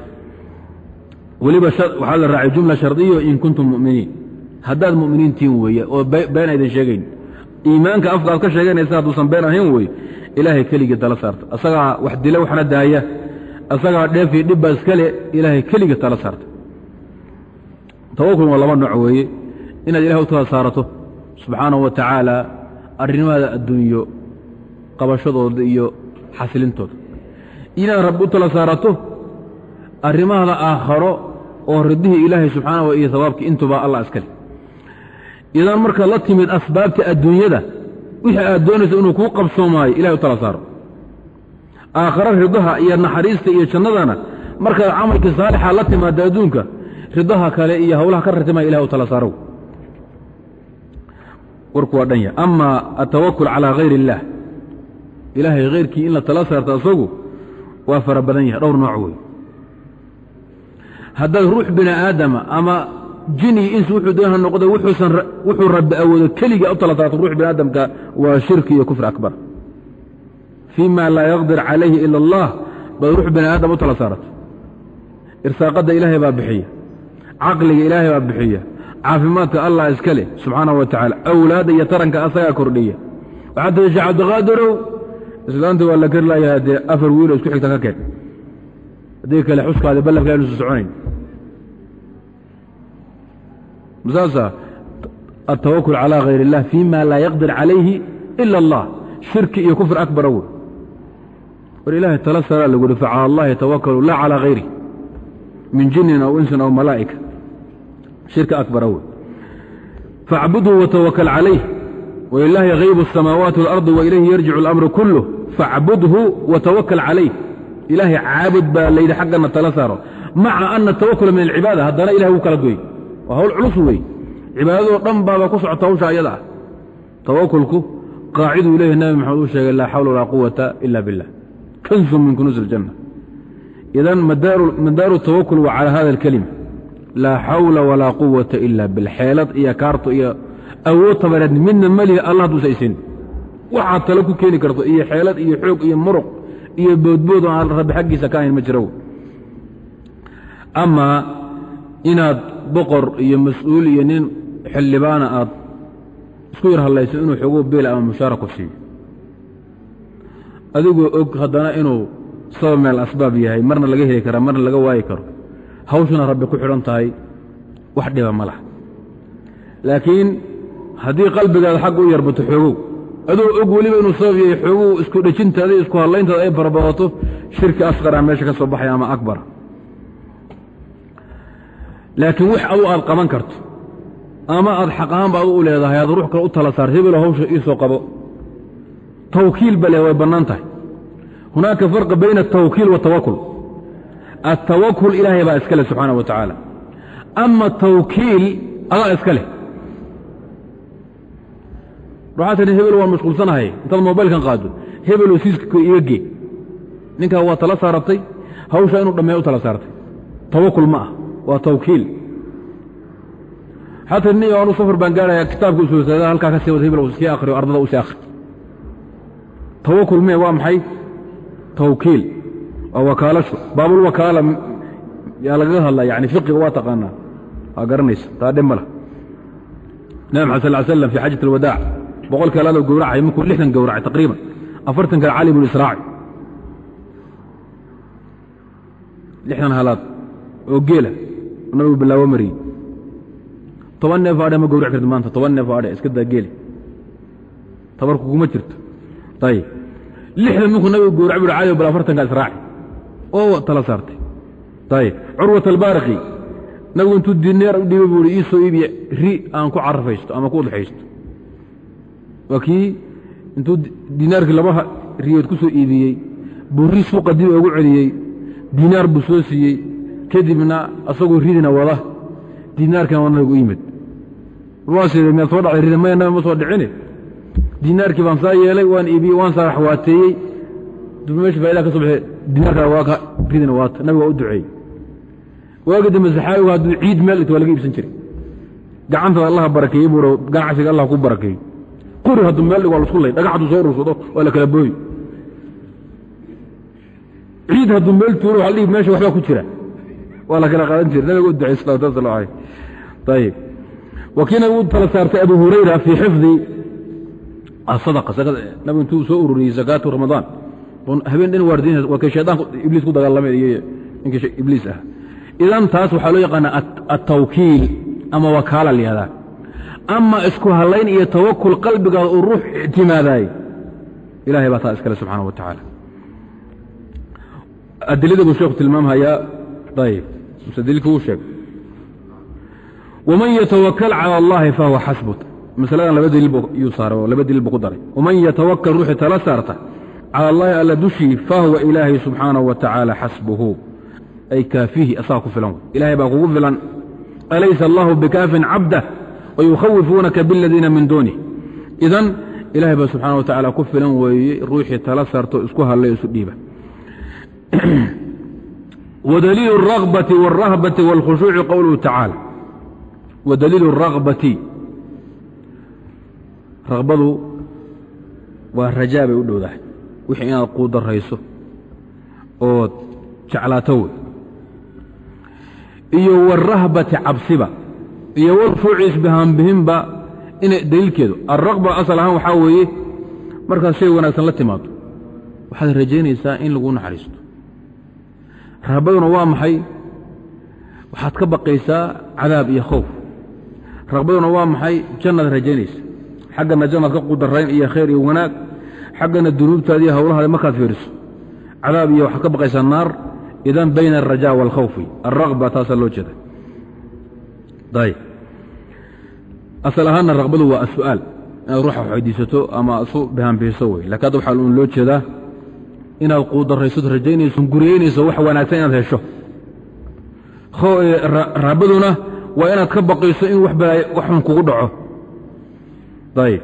weliba waxaa la raacay jumla shardiyo in kuntum mu'miniin. Haddaad mu'miniintiin weeye oo been aydan sheegayn. Iimaanka afka aad ka sheeganaysa hadduusan been ahayn weeye ilaahay keligii tala saarta. Asagaa wax dila waxna daaya. Asagaa dheefii dhibba iskale ilaahay keligii tala saarta. Tawakul waa laba nooc weeye. Inaad ilahay u tala saarato subxaanahu wa tacaala arrimaada adduunyo qabashadooda iyo xasilintooda. Inaad rabbi u tala saarato arrimahaada aakharo oo ridihii ilaahay subxaana iyo sabaabkii intuba allah iskale idan marka la timid asbaabta adduunyada wixii aad doonaysa inuu kuu qabsoomaayo ilahay u tala saaro. Aakharo ridaha iyo naxariista iyo jannadana markaad camalkii saalixa la timaada adduunka ridaha kale iyo hawlaha ka ratimaya ilahay u tala saarow. Warku waa dhan ya ama atawakul calaa hayr اllaah ilaahay hayrkii in la tala saarto asagu waa fara badan yahay dhowr nooc wey haddaad ruux bini aadama ama jini insi wuxuu doona noqdo wuxuu rabbi awoodo keliga u tala saarto ruux bini aadamka waa shirki iyo kufr akbar. Fii ma laa yaqdir calayhi ila allah baad ruux bini aadam u tala saarato irsaaqadda ilaahay baa bixiya caqliga ilaahay baa bixiya caafimaadka allah iska leh subxaanahu wa tacaala awlaadda iyo taranka asagaa kordhiya. Waxaa tii sheekh cabdiqaadirow islaanta waa la keri layaha dee afar wiilo isku xigta ka keen. Haddii kale xuskaadi ballanka aynusu soconayn. Masaasa altawakul calaa hayr اllah fii ma laa yaqdir calayhi ila allah. Shirki iyo kufr akbara wey war ilaahay tala saraa lagu uhi facala allahi tawakalu laa calaa hayri min jinin aw insin aw malaa'ika. Shirka akbara wey faacbudhu watawakal calayh wlilaahi haybu asamaawaati walardi wailayhi yarjicu اlamru kulluh facbudhu watawakal calayh ilaahay caabud baa layidhi xaggana tala saaro maca ana tawakula min alcibaada haddana ilahay wuu kala goy waa hawl culus wey cibaadadoo dhan baaba ku socota hawsha ayada ah tawakulku qaaciduu leeyahy nabi maxamed uu sheegay laa xawla walaa quwata ila billah kanzun min kunuusi iljanna idan madaaru tawakul waa cala hada alkelima laa xawla walaa quwata ila billah xeelad iyo kaarto iyo awood tabareed midna melihi allah hadduusa isin waxaad talo ku keeni karto iyo xeelad iyo xoog iyo muruq iyo boodbood oo aan rabbi xaggiisa ka ahayn ma jiro. Amaa inaad boqor iyo mas'uul iyo nin xildhibaana aad isku yar hadlayso inuu xoguu beel ama mushaara ku siiyo. Adigoo og haddana inuu sabab meel asbaab yahay marna laga heli karaa marna laga waayi karo hawshuna rabbi ku xidhan tahay wax dhiba ma laha. Laakiin haddii qalbigaada xagga u yarbato xoogow adoo og weliba inuu sabab yahay xooguu isku dhejintaada isku hadlayntaada ay barabadato shirki asqara meesha ka soo baxaya ama akbara laakiin wix adu aad qaban karto ama aad xaq ahaanba adu u leedahay aad ruux kale u tala saar hebelo hawsha iisoo qabo tawkiil ba leh way bannaan tahay. Hunaaka farqa bayna altawkiil waatawakul altawakul ilaahay baa iska leh subxaana wa tacaala ama tawkiil adaa iska leh waxaa tihi hebel waan mashquulsanahay. Intaad mobaylkan qaado hebeloo siiska iga gee ninkaa waa tala saaratay hawsha inuu dhammeeya u tala saartay. Tawakul ma ah waa tawkiil. Waxaa tihi nin anu safar baan gaaraya kitaabka usuulsada halkaa ka sii hebel sii akhriyo ardada u sii akhri. Tawakul mee waa maxay? Tawkiil. Waa wakaalasho baabulwakaala yaa lagaga hadlaa yani fiqiga waa taqaanaa. Waa garanaysa taa dhib ma nabi maxad sal slam fi xaajat alwadaac boqol kalaadoo gowracay markuu lixdan gowracay taqriiban afartan kale cali bnu lixdan halaad oo geela nabigu bilaawo mariyey. Toban neef adhe ma gowrac karti maanta toban neef adhe iska daa geeli. Tabarku kuma jirto. Ayib lixdan minkuu nabigu gowrac bui cali bal afartanka israaci oo tala saartay. Ayib curwat albaaraki nabigu intuu dineer u dhiibay buu i ii soo iibiye ri aan ku carafaysto ama ku udxaysto waa kii intuu dinaarkii laba riyood ku soo iibiyey buu ri suuqa dib ugu celiyey dinaar buu soo siiyey kadibna asagoo ridina wada dinaarkan waa nabigu u yimid waaside miyaad soo dhacday rida maya nabi ma soo dhicine? Dinaarkii baan saa yeelay waan iibiyey waan saa waxwaateeyey dub meesha faaida ka soo baxee dinaarkaa waa ridina waata nabiga waa u duceeyey. Waagi dambe saxaabigu hadduu ciid meel dhigto waa laga iibsan jiray. Gacantada allaha barakeeyey buu ganacsiga allah ku barakeeyey quri hadduu meel dhig waa lasku lay dhagax hadduu soo rursado waa la kala booyi. Ciid hadduu meel tuuro waa dhihi meesha waxbaa ku jira. Waa la kala qaadan jiray nabiga u ducey salawatu aleyh ayib waa kii nabigu u tala saartay abu hurayra fii xifdi. Asadaqa nabigu intuu soo ururiyey zakaatu ramadaan habeen dhan waardiinaysa waa kay shaydaanku ibliis ku dagaalamay iyo ninkii ibliis ah. Idan taas waxaa loo yaqaana atawkiil ama wakaala layihahdaa ama isku hallayn iyo tawakul qalbigaada uu ruux ictimaadaay ilahay baa taa iskale subxaana wa tacaala. Adilada buu sheekhu tilmaamhayaa ayib musadilkii uu sheegay waman yatawakal cala allahi fahuwa xasbut masaladan laba daliil yuu saaray oo laba daliil buu ku daray. Waman yatawakal ruuxii tala saarta? Cala allahi alla dushii fahuwa ilaahay subxaanahu wa tacaala xasbuhu. Ay kaafiihi asaga ku filan. Ilahay baa kugu filan. Alaysa allahu bikaafin cabdah wayukhawifuunaka biladiina min duunih idan ilahay baa subxana wa tacaala ku filan weeye ruuxii tala saarto isku hadlay isu dhiiba wadaliilu اragbati wاlrahbati wاlkhushuuci qowluhu tacaala wadaliilu اragbati ragbadu waa rajaa bay u dhowdahay wixii inaad quudarayso ood jeclaato wey iyo wاlrahbati cabsiba iyo wlkhushuuci isbihaanbihinba ina daliilkeedu. Alraqba asal ahaan waxaa weeye markaad shay wanaagsan la timaado waxaad rajaynaysaa in lagu naxariisto. Rahbaduna waa maxay? Waxaad ka baqaysaa cadaab iyo khowf raqbaduna waa maxay? Jannaad rajaynaysa. Xaggana jannaad ka qudarayn iyo khayr iyo wanaag. Xaggana dunuubtaada iyo howlahaada markaad fiiriso. Cadaab iyo waxaad ka baqaysaa naar idan bayna alrajaa waalkhawfi alraqba taasaa loo jeeda asal ahaanna raqbadu waa asu'aal inaad ruuxa wax ama isu bihaanbihiso wey laakiin hadda waxaa un loo jeedaa inaad quudaraysood rajaynayso guriyeynayso wax wanaagsan inaad hesho. Raabaduna waa inaad ka baqayso in waxun kugu dhaco. Ayb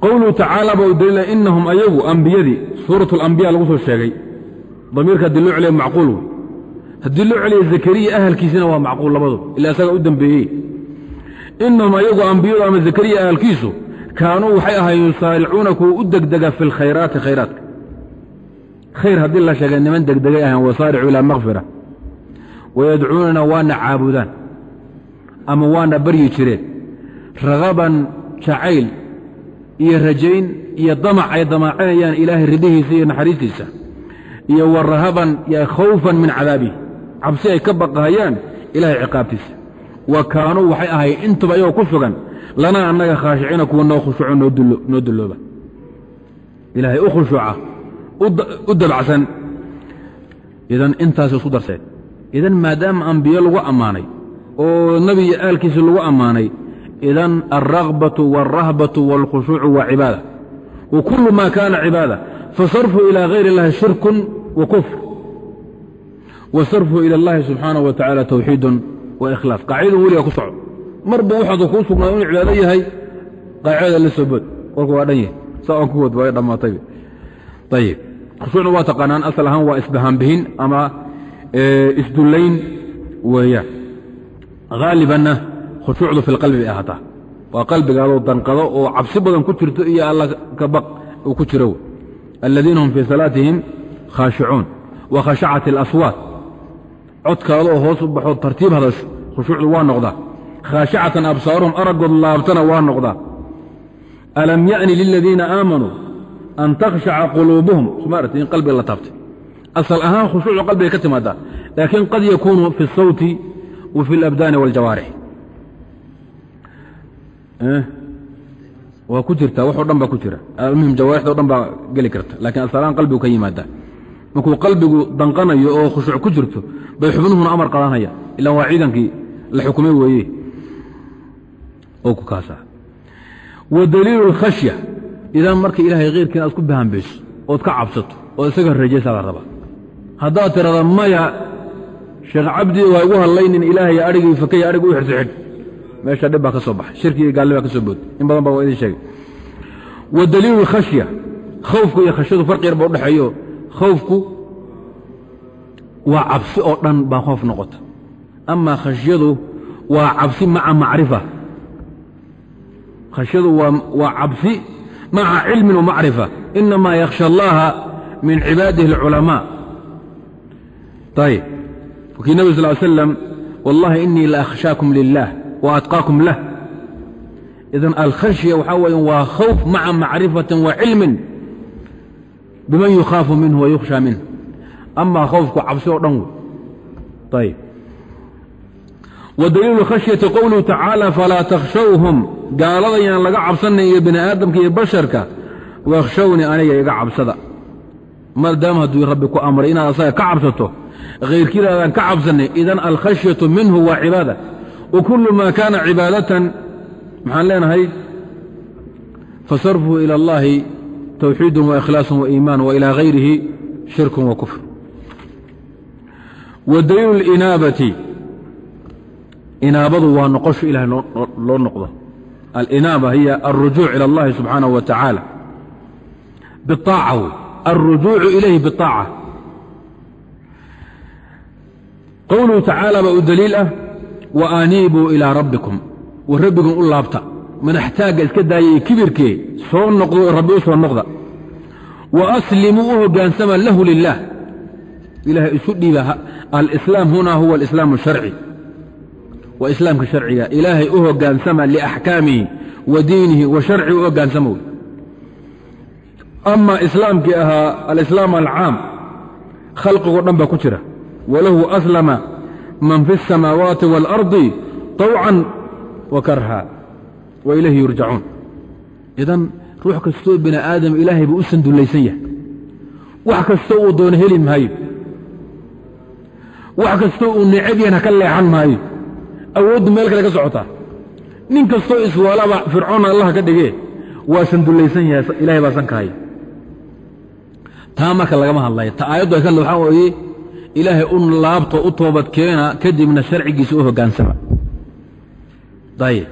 qowluhu tacaala ba u daliila inahum ayagu ambiyadii suurat alambiya lagu soo sheegay. Damiirka haddii loo celiya macquul wey haddii loo celiya zakariya ahalkiisina waa macquul labadu. Ila isaga u dembeeyey inahum ayagu ambiyadu ama zakariya ahalkiisu kaanuu waxay ahayn yusaaricuuna kuwa u degdega fi lkhayraati khayraadka. Khayr haddii la sheegay niman degdegay ahayn wasaaricuu ilaa makfira wayadcuunana waana caabudaan. Ama waana baryi jireen. Ragaban jacayl iyo rajayn iyo damac ay damaacinayaan ilaahay ridihiisa iyo naxariistiisa. Iyo wa rahaban khawfan min cadaabihi cabsi ay ka baqahayaan ilahay ciqaabtiisa wa kaanuu waxay ahayn intuba iyagoo ku sugan lanaa annaga khaashiciina kuwa noo khushuuco noo dullooba ilaahay u khushuuca u dabacsan idan intaasay isku darseen idan maadaama ambiyo lagu ammaanay oo nebi iyo aalkiisa lagu ammaanay idan alragbatu wاlrahbatu wاlkhushuucu waa cibaada wa kulu ma kaana cibaada fasarfu ilى hayr اllahi shirkun wa kufr wasarfu ila اllahi subxaana wa tacaala tawxiidun wa ikhlaas. Qaacidadu ku soco. Marba waxaadu kuu sugnaa inuu cibaado yahay qaacidada la soo bood. Warku waa dhan yahay. Saa aan ku wadbaayo dhammaatayb ayib khushuucna waa taqaanaan asal ahaan waa isbahaanbihin ama isdullayn weeyaan haalibanna khushuucdu fi lqalbi bay ahaataa. Waa qalbigaadoo danqado oo cabsi badan ku jirto iyo alla ka baq uu ku jiro. Aladiina hum fii salaatihim khaashicuun wa khashacat اlaswaat codkaadoo hoos u baxoo tartiib hadasho khushuucdu waa noqdaa khaashacatan absaaruhum araggood laabtana waa noqdaa alam ya'ni liladiina aamanuu an takhshaca quluubuhum sumaarati in qalbiga la taabtay asal ahaan khushuucu qalbiga ka timaadaa laakiin qad yakuunu fi الsawti wa fi اlabdaani wاljawaarix waa ku jirta waxoo dhan baa ku jira almuhim jawaarixda o dhan baa geli karta lakiin asalaan qalbigu ka yimaada markuu qalbigu danqanayo oo khushuuc ku jirto bay xubnuhuna amar qadanaya ilaan waa ciidankii la xukumay weeye. Oo ku kaasa. Wa daliilu اlkhashya idan marka ilaahay kheyrka inaad ku bahanbayso ood ka cabsato oo isaga rajaysaa la rabaa haddaad tirada maya sheekh cabdi waa igu hadlaynin ilaahay adhigii fakay adhig u xirso xidh dhib baa ka soo baxay shirki iyo gaalli ka soo bood. In badan baa waa idin sheegay. Wa daliilu اlkhashya khawfku iyo khashyadu farqi yar ba udhexeeyo khawfku waa cabsi oo dhan baa khoof noqota. Amaa khashyadu waa cabsi maca macrifa. Khashyadu waa cabsi maca cilmin wamacrifa inamaa yakhsha allaha min cibaadihi اlculamaa ayb wakii nabig sal slam wallahi inii la akhshaakum lilah wa atqaakum lah. Idan alkhashya waxaa weya waa khawf maca macrifatin wa cilmin biman yukhaafu minhu wa yukhsha minh amaa khawfku cabsi oo dhan ayb wa daliilu khashyati qowluhu tacaala falaa takhshawhum gaaladayaan laga cabsanay iyo bini aadamka iyo basharka wakhshawnii aniga iga cabsada maadaama hadduu rabbi ku amray inaad asaga ka cabsato khayrkidaadaan ka cabsanay idan alkhashyatu minhu waa cibaada wa kullu maa kaana cibaadatan maxaan leenahay fasarfuhu ila اllahi tawxiidun waikhlaasun waiimaan wa ilaa hayrihi shirkun wa kufr wa daliilu اlinaabati inaabadu waa noqosho ilahay loo noqdo alinaaba hiya alrujuuc ilى اllahi subxaanaه wa tacaala biaaca wey alrujuucu ilayhi biaaca qowluhu tacaala baa u daliil ah wa aniibuu ilaa rabbikum wa rabbigun u laabta madaxtaagga iska daayay kibirkee soo noqdo rabbi u soo noqda wa aslimuu u hoggaansama lahu lilah ilahay isu dhiiba alislaam huna huwa alislaam sharci waa islaamka sharciga ilaahay u hoggaansama liaxkaamihi wa diinihi wa sharci u hoggaansama wey ama islaamkii ahaa alislaam alcaam khalqigoo dhan baa ku jira walahu aslama man fi الsamaawaati wاlardi طawcan wa karha wa ilayhi yurjacuun idan ruux kastoo bini aadam ilaahay buu u sandullaysan yahay wax kastoo uu doono heli maayo wax kastoo uu necabyan ka leexan maayo. Awooddu meel kale ka socotaa nin kastoo iswaalaba fircoonna allah ka dhigee waa san dullaysan yahay ilahay baa san ka taa marka lagama hadlaya ta aayaddu ay ka hadla waxaa weeye ilaahay un laabto u toobad keena kadibna sharcigiisa u hoggaansama. Dayib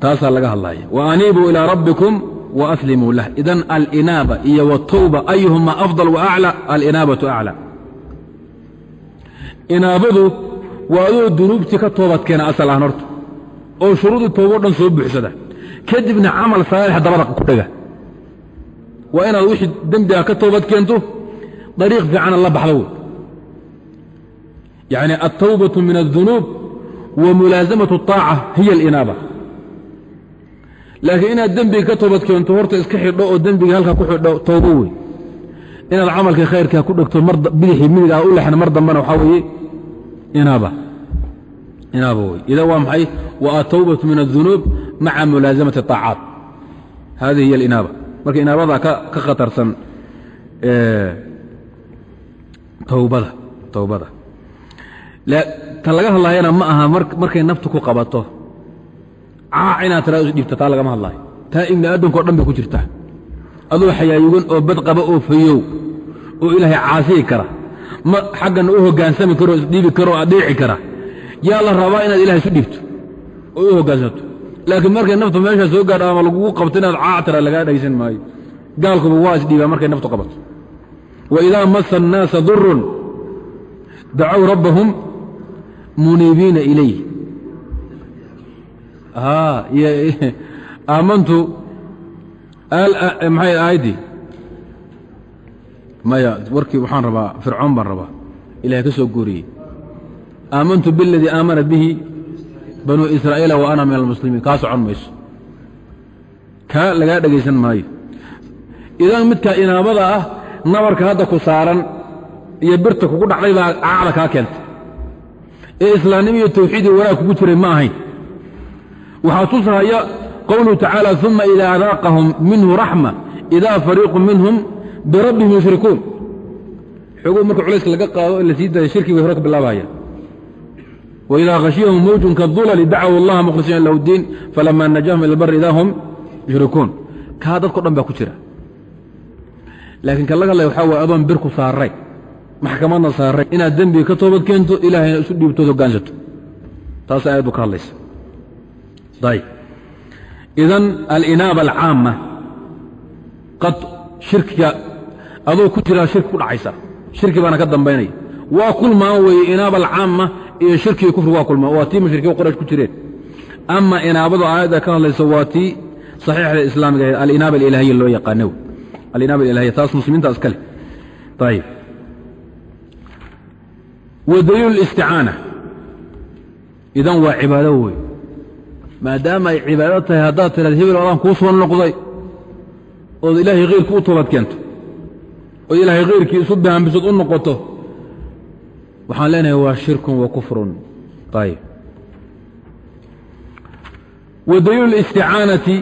taasaa laga hadlaya wa aniibuu ilaa rabbikum wa aslimuu lah. Idan alinaaba iyo watawba ayuhumaa afdal wa acla alinaabatu acla inaabadu waa adoo dunuubtii ka toobad keena asal ahan horta oo shuruudii toobo dhan soo buuxsada kadibna camal saalixa dabada ku dhega waa inaad wixii dembiga ka toobad keento dariiq fiicana la baxda wey yacni altawbaةu min الdunuub wa mulaasamaة الطaaca hiya alinaaba laakiin inaad dembiga ka toobad keento horta iska xidho oo dembiga halkaa ku xidho toobo wey inaad camalkii khayrkaa ku dhegto bidixii midig ah u lexna mar dambena waxaa weeye inaaba inaaba wey idan waa maxay wa atawbaةu min الdunuub maca mulaasamaةi الطaacaat hadihi hiy alinaaba marka inaabadaa ka khatarsan towbada towbada ta laga hadlaayana ma aha markay naftu ku qabato caac inaad tiraa is dhibta taa lagama hadlaayo taa ibni aadamka o dhan bay ku jirtaa adoo xayaayugan oo bad qaba oo fayow oo ilaahay caasiyi kara. Ma xaggana u hoggaansami karo isdhiibi karo o adheeci kara. Yaa la rabaa inaad ilahay isu dhibto oo u hoggaansanto laakiin markay naftu meeshaa soo gaadho ama lagugu qabto inaad caac tira lagaa dhaysan maayo gaalkuba waa isdhiibaa markay naftu qabato. Waidaa masa annaasa durun dacow rabbahum muniibiina ilayh aamantu aayaddii maya warkii waxaan rabaa fircoon baan rabaa ilahay ka soo guuriyey. Aamantu biاladii aamana bihi banuu israa'iila wa ana min almuslimiin kaa socon mayso. Kaa lagaa dhegaysan maayo. Idan midka inaabada ah nabarka hadda ku saaran iyo birta kugu dhacday baa caacda kaa keentay. Ee islaamnimo iyo tawxiid iyo wanaag kugu jiray ma ahayn. Waxaa tusahaya qowluhu tacaala uma idaa adaaqahum minhu raxma idaa fariiqu minhum birabbihim yushrikuun xoguu marka culayska laga qaado in la sii daaya shirkii bay hore ka bilaabahayaan waidaa khashiyahum mawjun kadulali dacw allaha mukhlisiina lahu diin falama najahum ila bar idaa hum yushrikuun kaa dadko dhan baa ku jira laakiin kan laga hadlaya waxaa waye adoon bir ku saaray maxkamadna saaray inaad dembiga ka toobad isu dhiibtood ka idan alinaaba alcaama qad shirkiga adoo ku jiraa shirki ku dhacaysa shirki baana ka dambaynaya waa kulmaan weeye inaaba alcaama iyo shirkiga kufriga waa kulmaan waa tii mushrikiin qoraysh ku jireen. Ama inaabadu aayadda ka hadlaysa waa tii saxiixda islaamiga ahayd alinaaba alilahiya loo yaqaano. Alinaaba alilahiya taas muslimiinta iska ayib wa daliilu listicaana idan waa cibaado wey maadaama ay cibaado tahay haddaad tiraad hebel adaan kuu soo noqday ood ilaahay khayrki u toobad keento ood ilaahay khayrkii isu bahambisood u noqoto waxaan leenahay waa shirkun wa kufrun ayib wa daliilu listicaanati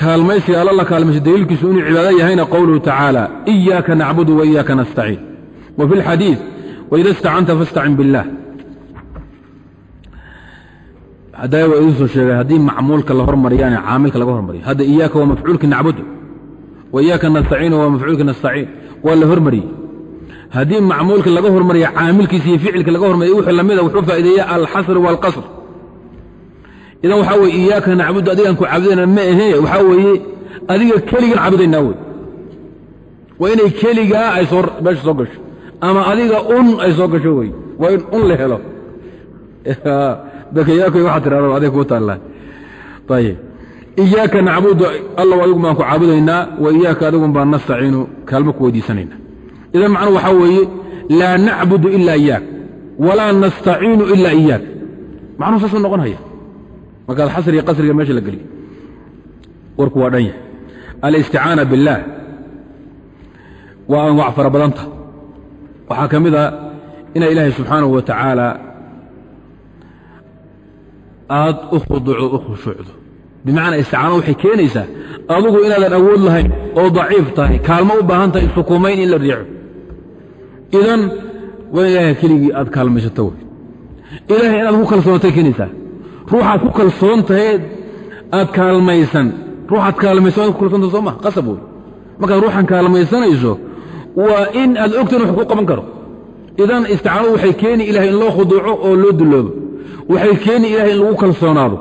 kaalmaysiga alla la kaalmaysa daliilkiisu inuu cibaado yahayna qowluhu tacaala iyaaka nacbudu wa iyaaka nastaciin wa fi اlxadiid waida istacanta faاstacin biاllah haddaa waa idin soo sheegay haddii macmuulka la hormariyaane caamilka laga hormariyo hadda iyaaka waa mafcuulki nacbudu wa iyaaka nastaciinu waa mafcuulki nastaciin waa la hormariyey haddii macmuulka laga hormariya caamilkiisa iyo ficilka laga hormariya wixii lamida wuxuu faa'ideeya alxasr waalqasr idan waxaa weye iyaaka nacbudu adigaan ku caabudayna ma ahee waxaa weeye adiga keligan caabudaynaa wey waa inay keligaa ay soo meesha soo gasho ama adiga un ay soo gasho wey waa in un la helo dakyaako waxaa tirahda adig kuu taallaa. Ayib iyaaka nacbudu alla adigu baan ku caabudaynaa wa iyaaka adigun baan nastaciinu kaalmo ku weydiisanayna idan macnuhu waxaa weeye laa nacbudu ila iyaak walaa nastaciinu ila iyaak macnuhu saasuu noqon haya markaad xasriga qasriga meesha la geliyo. Warku waa dhan yahay. Alisticaana biاllaah waa anwac fara badanta waxaa ka mid a ina ilaahay subxaanahu wa tacaala aad u khuduco u khushuucdo bimacnaa isticaano waxay keenaysaa adugu inaadan awood lahayn oo daciif tahay kaalmo u baahan tahay xukuumayn in la riixo. Idan waa in ilaahay keligii aad kaalmaysato wey ilaahay inaad ku kalsoonatay keenaysaa. Ruuxaad ku kalsoon tahay aad kaalmaysan. Ruuxaad kaalmaysan aad ku kalsoontahay soo ma? Qasab wey markaad ruuxan kaalmaysanayso waa in aad ogtahin wax ku qaban karo. Idan isticaanadu waxay keeni ilahay in loo khuduuco oo loo duloobo waxay keeni ilahay in lagu kalsoonaado.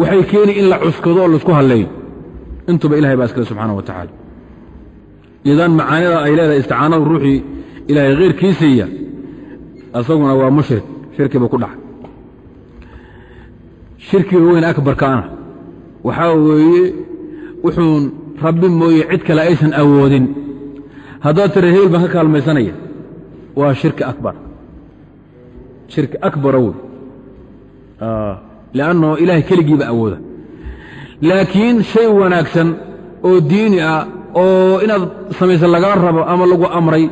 Waxay keeni in la cuskado oo la isku halleeyo. Intuba ilahay baa iskale subxaana wa tacaala. Idan macaanida ay leedahay isticaanadu ruuxii ilaahay khayrkiisiiya asaguna waa mushrik shirkiba ku dhacay. Shirkiga weyn akbarkaana waxaa weeye wuxuun rabbi mooye cid kale aysan awoodin. Haddaad tira hebel baan ka kaalmaysanaya. Waa shirki akbar. Shirki akbara wey lianno ilaahay keligiiba awooda laakiin shay wanaagsan oo diini ah oo inaad samaysa lagaa rabo ama lagu amray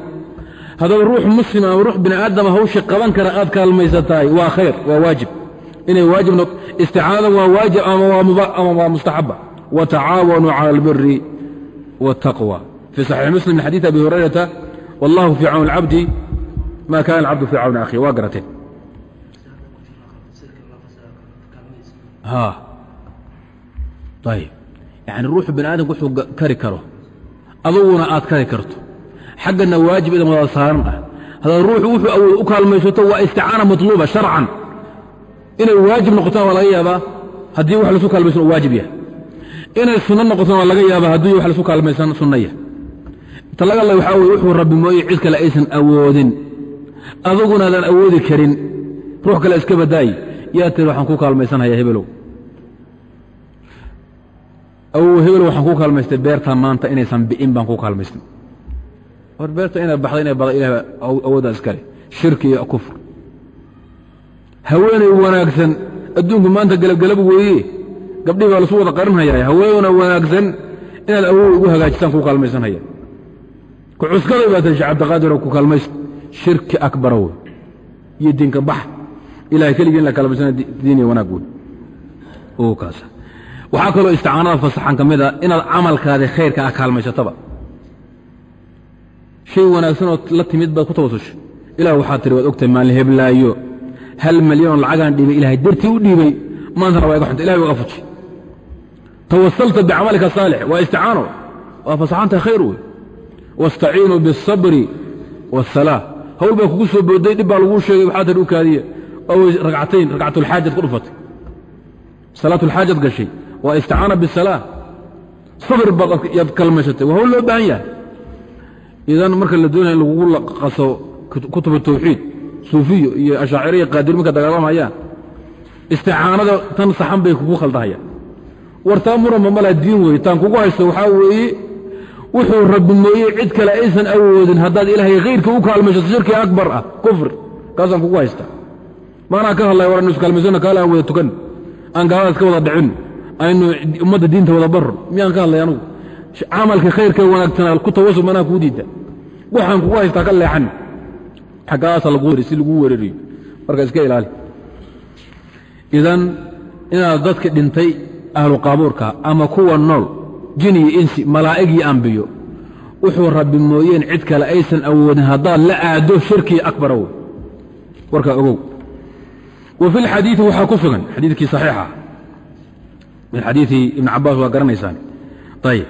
haddaad ruux muslima ama ruux bini aadama hawsha qaban kara aad kaalmaysatahay waa khayr waa waajib inay waajib isticaanada waa waajib ama waa mustaxaba watacaawanuu cala albiri wاtaqwa fii saxiix muslim min xadiid abi hurayrata wallahu fii cawn اlcabdi ma kana alcabdu fii cawni akhi waa garateen ayb yani ruuxu bani aadamku wuxuu kari karo. Aduguna aad kari karto. Xaggana waajib idan wada saaran ah haddaad ruuxu wuxuu awood u kaalmaysato waa isticaana matluuba sharcan. Inay waajib noqotaan waa laga yaabaa haddii wax lasu kaalmaysan u waajib yahay. Inay sunno noqotaan waa laga yaabaa haddii wax lasu kaalmaysan sunna yahay. Ta laga hadlay waxaa weye wuxuu rabbi mooye cid kale aysan awoodin. Aduguna adaan awoodi karin. Ruux kale iska badaayi. Yaa tiri waxaan ku kaalmaysanhayaa hebelow awow hebelow waxaan ku kaalmaystay beertaa maanta inaysan bi'in baan ku kaalmaystay war beerta inay baxda inay bada ilah awooddaa iskale shirki iyo kufr. Haweenay wanaagsan. Adduunku maanta gelabgelab weeye. Gabdhihii baa lasu wada qarinhayaa. Haweenayna wanaagsan. Inaad awow ugu hagaajisaan ku kaalmaysanhaya ku cuskaday baa shee cabdiqaadiroo ku kaalmaysta shirki akbara wey iyo diinka bax. Ilahay keligii in la kalamaysana diin iyo wanaag wey oo kaas waxaa kaloo isticaanada fasaxan ka mid a inaad camalkaadi khayrka ah kaalmaysataba. Shay wanaagsanoo la timid baad ku tawasusha ilaah waxaad tiri waad ogtahay maalin heblaayo hal malyan lacagaan dhiibay ilahay dartii u dhiibay maantana waa iga xunta ilahay waga fuji. Tawasalta bicamalika saalix waa isticaano waa fasaxantaha khayr wey wastaciinuu biاlsabri waاsalaa hawl baa kugu soo booday dhib baa laguu sheegay waxaa tir u kaadiya. Oo ragcatayn ragcatulxaajad ku dhufatay salaatulxaajad gashay waa isticaana bisalaa sabr baad yaad kalmaysatay waa hawl loo baahan yahay. Idan marka la doonaya in lagugu qaso kutubu tawxiid suufiyo iyo ashaaciro iyo qaadir marka dagaalamayaan isticaanada tan saxan bay kugu khaldahayaan wartaa murama malaa diin wey taan kugu haysto waxaa weeye wuxuu rabbi mooye cid kale aysan awoodin haddaad ilaahay khayrka u kaalmaysato shirki akbar ah kufri kaasaan kugu haystaa maanaa ka hadlaya war anu iskaalmaysano kaale aan wada tukan aan gaaladaas ka wada dhicin aynu ummadda diinta wada barro. Miyaan ka hadlay anugu? Camalka khayrka wanaagsanaa ku tawasul manaa kuu diidda. Waxaan kugu haystaa ka leexan. Xaggaasa si laguu weerariyo marka iska ilaali. Idan inaad dadka dhintay ahlu qaabuurka ama kuwa nool jin iyo insi malaa'ig iyo ambiyo wuxuu rabbi mooyeen cid kale aysan awoodin haddaad la aado shirkii akbara wey warkaa ogow. Wa fi lxadiidi waxaa ku sugan xadiidkii saxiixa min xadiidi ibn cabaas waa garanaysaan ayib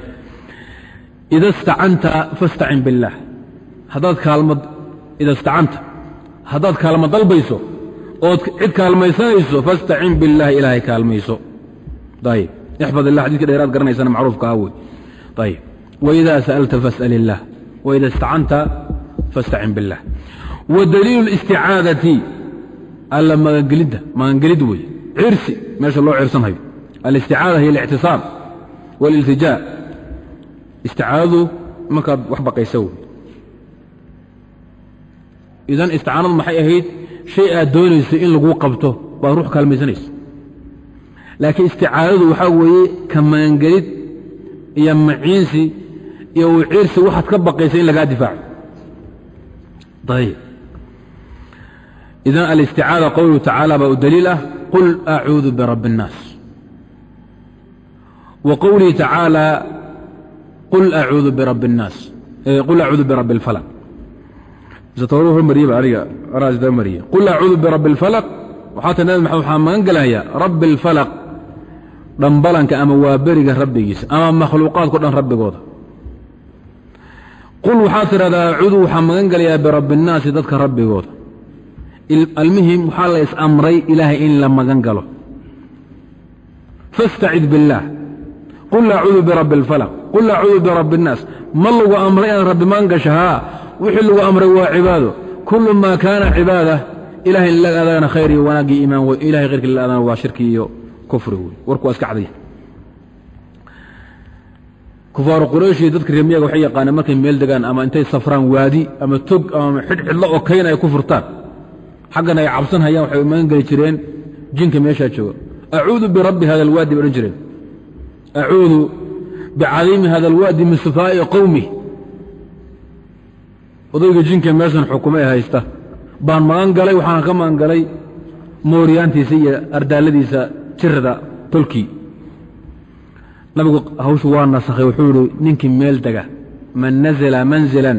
ida istacanta fastacin biاllaah haddaad kaalmad ida istacanta haddaad kaalmo dalbayso ood cid kaalmaysanayso fastacin biاllahi ilaahay kaalmayso ayib ixfad illah xadidka dheeraad garanaysana macruufka ah wey ayib waida sa'alta fas'al illaah waida istacanta fastacin biاllah wa daliilu اlisticaadati alla magangelidda magangelid wey cirsi meesha loo cirsanhayo alisticaada hiy اlictisaam wاliltijaa isticaadadu markaad wax baqaysa wey idan isticaanadu maxay ahayd shay aad doonayso in laguu qabto baad ruux kaalmaysanaysa laakiin isticaadadu waxaa weeye ka magangelid iyo maciinsi iyo u cirsi waxaad ka baqaysa in lagaa difaaco ayb idan alisticaada qowluhu tacaala baa u daliil ah qul acuudu birabbi الnaas wa qowlihi tacaala qul acuudu birabbi الnaas qul acuudu birabbi اlfalq hormariyeba aniga araasda mariye qul acuudu birabbi اlfalq waxaa ta nabi maxamed waxaa magan gelayaa rabbi اlfalq dhambalanka ama waa beriga rabbigiisa ama makhluuqaadko dhan rabbigooda qul waxaad tidhahdaa acuudu waxaa magan gelayaa birabbi الnaasi dadka rabbigooda almuhim waxaa la is-amray ilaahay in la magan galo faاstacid biاllaah qul acuudu birabbi اlfalaq qul acuudu birabbi اnnaas ma lagu amray inaad rabbi maan gasho haa wixii lagu amray waa cibaado kulu maa kaana cibaada ilahay in laga khayr iyo wanaag iyo wey ilahay khayrka lala adagana waa shirki iyo kufri wey warku waa iska cadaya kufaaru qurayshi dadka reemiyaga waxay yaqaaneen markay meel degaan ama intay safraan waadi ama tog ama xidhxidlo oo kayna ay ku furtaan xaggana ay cabsan hayaan waxay magan geli jireen jinka meeshaa jooga acuudu birabbi hada alwaadi bay odhan jireen acuudu bicadiimi hada alwaadi min sufaa'i qowmi odayga jinka meeshan xukumo ee haysta baan magan galay waxaan ka magan galay mooriyaantiisa iyo ardaalladiisa jirada tolkii nabigu hawshu waa nasakhay wuxuu ihi ninkii meel dega man nazla manzilan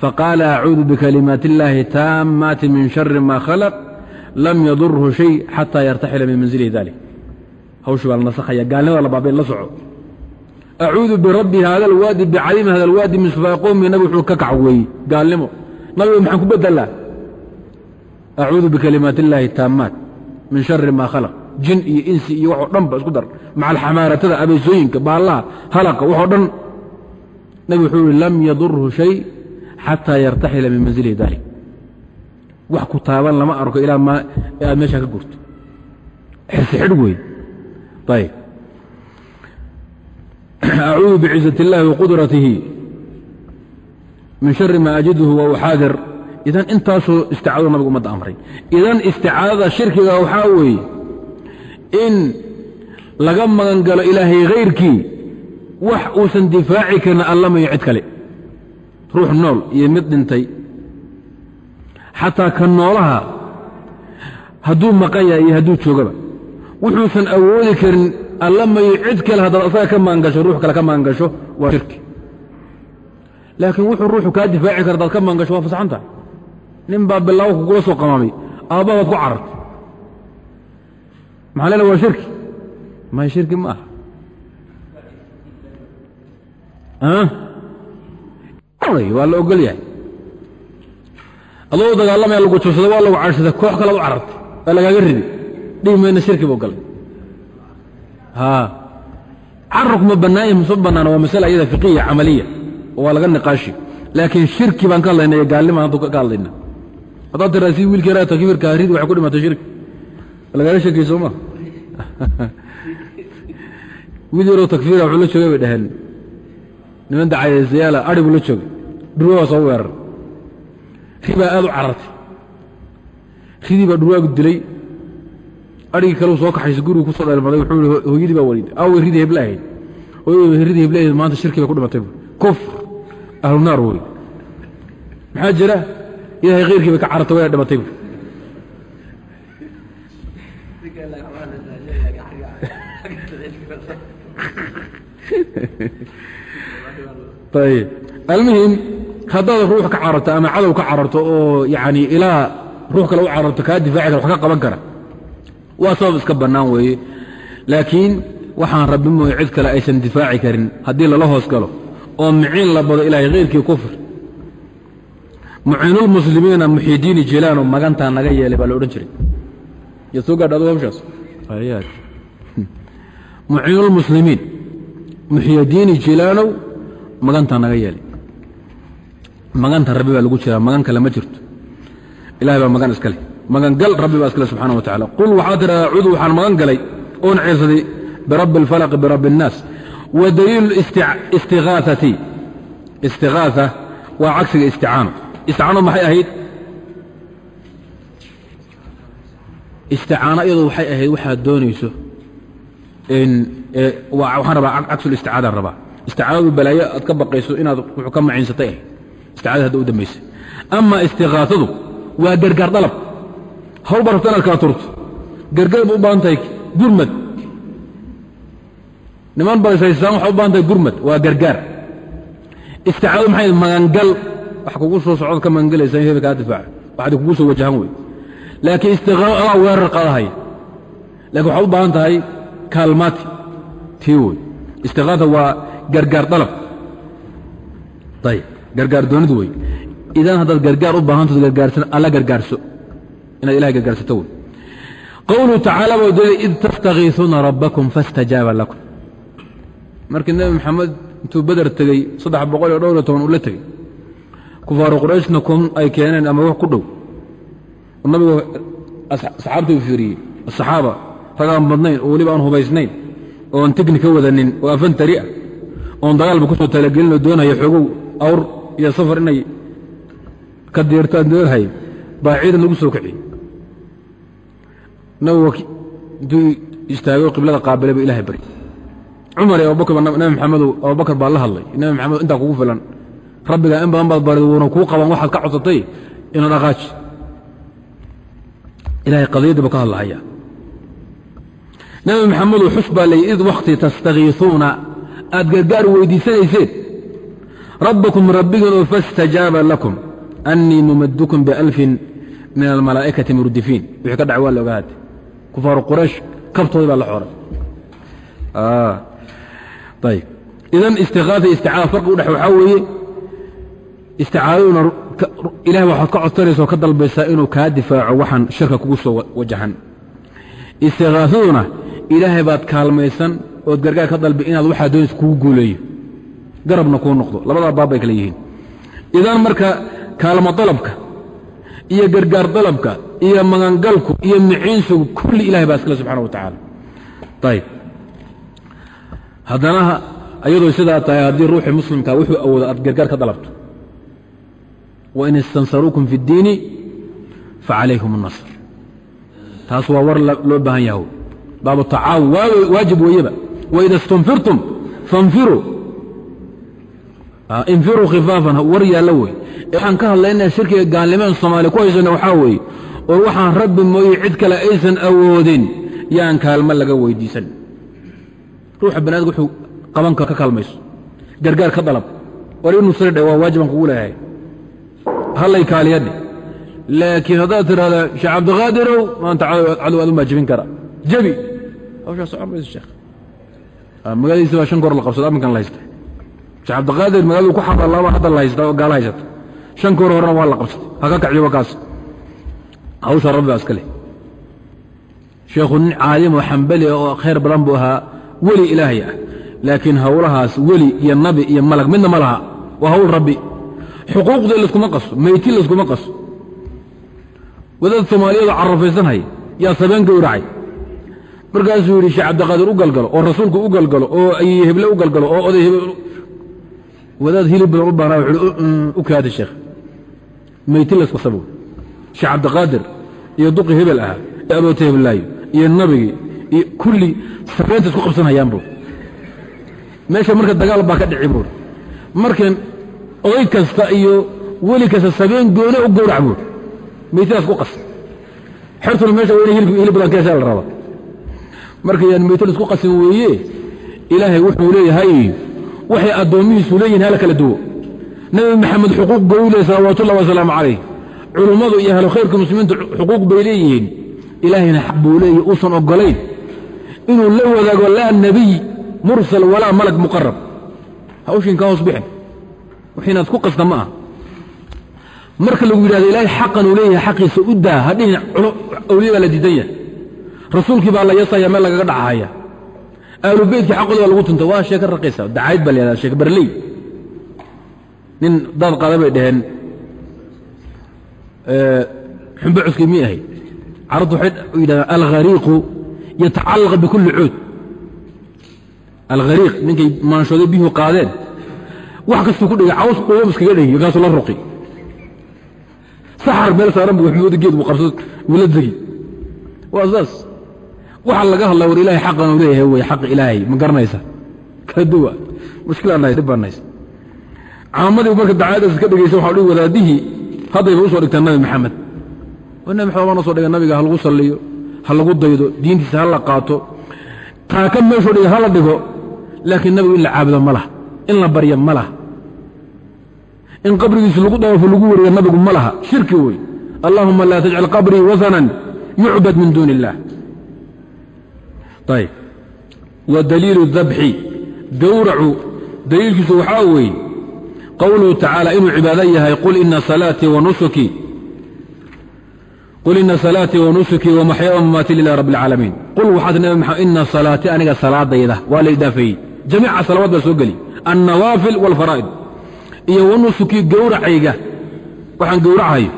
faqaala acuudu bikalimaati اllaahi taammaati min shari ma khalaq lam yadurhu shay xataa yartaxila min manzilihi dalik hawshu baa la nasakhaya gaalnimada la baabay la soco. Acuudu birabbi hada alwaadi bicaliimi hada alwaadi min sufaa qowmi nabi wuxuu ka kac gaalnimo. Nabigu maxaan ku bedelaa acuudu bikalimaati illaahi taammaat min shari maa khalaq. Jin iyo insi iyo waxoo dhan ba isku dar. Maca alxamaaratada abeesooyinka baallaha halaqa waxoo dhan. Nabi wuxuu yihi lam yadurhu shay xataa yartaxila min manzilihi dalik wax ku taaban lama arko ilaa aad meeshaa ka gurto. Xirsi xidh wey ayb acuudu biciزaة اllahi waqudratih min shari ma ajiduhu wa uxaadir idan intaasoo isticaadadu nabigu umadda amray idan isticaadada shirkiga waxaa weeye in laga magan galo ilaahay hayrkii wax uusan difaaci karin allamayo cid kale ruux nool iyo mid dhintay xataa ka noolaha hadduu maqan yahay iyo hadduu joogaba wuxuusan awoodi karin alla mayo cid kale haddaad asaga ka maangasho ruux kale ka maangasho waa shirki. Laakiin wuxuu ruuxu kaa difaaci kara hadaad ka maangasho waa fasaxan tahay. Nin baa bilaawo kugula soo qamaamay aabbabaad ku carartay. Maxaa leela waa shirki? May shirki ma aha. Waa la ogol yahay. Adoo dagaalamaya lagu jabsaday waa lagu cadhsaday koox kalead u carartay waa lagaaga ridi dhihi mayna shirki buu galay. Cararku ma bannaan mase bannaana waa masale ayada fiqiya camaliya. Waa laga niqaashi. Laakiin shirki baan ka hadlayna iyo gaalnimaan haddu ka hadlayna haddaad tiraa si wiilkii raa takbiirka waxay ku dhimatay shirki. Lagaaga sheekay soo ma? Wiil yaroo takfiira wuxuu la joogay bay dhaheen niman dacayaysayaala adhi buu la joogay. Dhurwa baa soo weerar ri baa aad u carartay. Ridii baa dhurwaagu dilay adhigii kaleu soo kaxaysa gurigu ku soo dheelmaday wuxuu i hooyadii baa waliid. Awey ridii hebla ahayd. Hooyadii ridii hebla ahayd maanta shirki bay ku dhimatay kufr ahlu naar wey maxaa jira? Ilaahay khayrkii bay ka carartay wayna dhimatay ayb almuhim haddaad ruux ka cararto ama cadow ka cararto oo yani ilaa ruux kale u cararto kaa difaaci kara wax ka qaban kara waa sabab iska bannaan weeye. Laakiin waxaan rabbi mooye cid kale aysan difaaci karin haddii lala hoos galo oo miciin la bado ilaahay khayrkii kufr. Muciinulmuslimiina muxidiini jilaano magantaa naga yeelay baa la odhan jiray. Ya soo gaadha adu hawshaas? Muciinulmuslimiin muxyadiini jilaanow magantaa naga yeelay. Maganta rabbi baa lagu jiraa magan kale ma jirto. Ilahay baa magan iskale magangal rabbi baa iskale subxana wa tacala qul waxaad tihadaa acuudu waxaan magan galay oon ceelsaday birabbi اlfalaqi birabbi اnnaas wa daliilu istiaaati istiaaa waa cagsiga isticaano. Isticaano maxay ahayd? Isticaano iyadu waxay ahayd waxaad doonayso e, waxaan rabaa cagsulisticaadaan rabaa. Isticaanadu balaayo aad ka baqayso inaad wuxuu ka macinsatay ahayd isticaada hadda u dambaysay. Ama istiqaasadu waa gargaar dalab haw barabta inaad kala turto. Gargaar ba u baahan tahay gurmad. Niman basaysaan waxaa u baahan tahay gurmad. Waa gargaar isticaadadu maxay magangal? Wax kugu soo socod ka magangelaysa in hebel kaa difaaca waxdi kugu soo wajahan wey. Laakiin istiqaamo weerar qaadahaya laakiin waxaad u baahan tahay kaalmaati tii wey. Istiqaasa waa gargaar dalab. Ayb gargaar doonidu wey. Idan haddaad gargaar u baahantood gargaarsan alla gargaarso inaad ilahay gargaarsato wey qowluhu tacaala ba dooday id tastakiisuuna rabbakum faاstajaaba lakum. Markii nebi maxamed intuu beder tegey saddex boqol iyo dhowr iyo toban uu la tegey kufaaru qurayshna kun ay keeneen ama wax ku dhow. Nabigu saxaabta u fiiriyey asaxaaba ragaan badnayn oo weliba aan hubaysnayn oon tigni ka wadanin oo afantari ah oon dagaalba ku soo talagelinoo doonaya xoogow awr iyo safar inay ka diirtaan doonhay baa ciidan lagu soo kiciyey nabigu intuu istaagay qiblada qaabilay ba ilahay bari. Cumar iyo abubakar nabi maxamedow abubakar baa la hadlay. Nabi maxamed intaa kugu filan rabbigaa in badan baad barid wuuna kuu qaban waxaad ka codsatay ina dhaqaaji ilahay qadiyadda ba ka hadlahaya nabi maxamedow xus baa lay id wakhti tastakiisuuna aad gargaar weydiisanayseen rabbakum rabbigan oo faاstajaaba lakum annii mumaddukum bialfin min almalaa'ikati murdifiin. Wixii ka dhacay waa la ogahaad kufaaru quraysh kabtoodii baa la xoray ayb idan istikaaa isticaada farqi udhex waxaa weeye isticaadaduna ilahay waxaad ka codsanaysa ka dalbaysaa inuu kaa difaaco waxaan shirka kugu soo wajahan. Istikaasaduna ilaahay baad kaalmaysan ood gargaar ka dalbi inaad waxaa doonaysa kugu guuleeyo. Garabna kuu noqdo labadaa baab bay yihiin. Idan marka kaalmo dalabka iyo gargaar dalabka iyo magangalku iyo miciinsigu kulli ilahay baa iskale subxana wa tacaala ayb haddana ayadoo sidaa tahay haddii ruuxii muslimkaa wuxuu awoodo aad gargaar ka dalabto wain istansaruukum fi اddiini facalaykum الnasr taas waa war loo baahan yaho baabu tacaawun waajib weeyeba waida istunfirtum fanfiruu infiruu khifaafan war yaalla wey waxaan ka hadlaynaa shirkiga gaalnimaan soomaaliya ku haysana waxaa weeye oo waxaan rabbi mooye cid kale aysan awoodin yaan kaalmo laga weydiisan. Ruuxa bani adamka wuxuu qaban ka kaalmayso. Gargaar ka dalab war inuu sirdhe waa waajibaan kugu leeyahay. Hallay kaaliyadhe laakiin haddaad tidhahdaa sheekh cabdiqaadirow maanta cadow aad u maajibin kara. Jebi hawshaa socon mayso sheekh. Magaaladiisa baa shan goor la qabsada aminkan la haysta sheekh cabdiqaadir magaaladu ku xada laba hadda la haysta oo gaala haysata shan goor horena waa la qabsatay ha ka kacyo hawsha rabbi baa iska leh. Sheekhu nin caalim oo xambali oo khayr badan buu ahaa weli ilaahay ah. Laakiin howlahaas weli iyo nabi iyo malag midna ma laha. Waa hawl rabbi. Xuquuqda layskuma qaso meyti layskuma qaso. Wadaad soomaaliyadu carafaysanhay yaa sabeen gowracay markaasuu yidhi sheekh cabdiqaadir u galgalo oo rasuulku u galgalo oo ay heble u galgalo oo oday wadaad hilib badan u baanaa wuxuu u kaada sheekh. Meyti layskasabo sheekh cabdiqaadir iyo duqi hebel ahaa iyo aboota hebelaayo iyo nabigii iyo kulli sabeenta isku qabsanhayaan buu meesha marka dagaal baa ka dhici buuri markan oday kasta iyo weli kasta sabeen goone u gowrac buuri meytadaas ku qas. Xertuna meesha waa ina hilib badan keeshaa la rabaa marka yaan meytada isku qasin weeye ilaahay wuxuu leeyahay waxay addoommihiisu leeyihiin hala kala duwo. Nebi maxamed xuquuq leey salawaatullahi wasalaamu calayh culummadu iyo ahlu khayrka muslimiinta xuquuq bay leeyihiin. Ilaahayna xaq buu leeyahy uusan oggolayn. Inuu la wadaago laa nebiy mursal walaa malag muqarab hawshin ka hoos bixin. Waxinaad ku qasta ma ah marka lagu yidhahdo ilaahay xaqan uu leeyahay xaqiisa u daa hadhihin awliya baa la diidan yahay. Rasuulkii baa la yasaya meel lagaga dhacahaya. Ahlu beytkii xaqooda baa lagu tunta waa sheeka raqiisa dacayd baa la yahada sheeka barley nin daad qaada bay dhaheen xumbe cuskii mi ahayd carabtu waxay yidhahdaan alghariiqu yatacallaq bikulli cuud. Alghariiq ninkay maanshooday biyuhu qaadeen wax kastuu ku dhigay caws qoobab iskaga dhigi markaasuu la ruqi. Saxar meel saaran bu maxmuud geed buu qabsad wuu degi waa saas. Waxa laga hadla war ilaahay xaqan leeyahay wey xaq ilaahay ma garanaysa? Kala duwa dhib baan haysa caamadii marka dacaadaas ka dhegaysa waxa dhihi wadaadihii haddayba u soo dhigtaan nabi maxamed. Waa nabi maxamed baa noo soo dhiga nabiga ha lagu salliyo ha lagu daydo diintiisa ha la qaato. Taaka meeshuu dhiga ha la dhigo laakiin nabigu in la caabudo ma laha in la barya ma laha. In qabrigiisa lagu dawaafo lagu wariya nabigu ma laha. Shirki wey allahuma laa tajcal qabrii wasanan yucbad min duuni illaah ayb wa daliilu dabxi gowracu daliilkiisu waxaa weeye qowluhu tacaala inuu cibaado yahay qul ina salaatii wanusukii wamaxyaa wamamaatii lilahi rabbi alcaalamiin qul waxaad nabi maxamed ina salaatii aniga salaadayda waa la idaafeeyey jamiica salawaad baa soo geli annawaafil waalfaraa'id iyo wanusukii gowracayga waxaan gowracahayo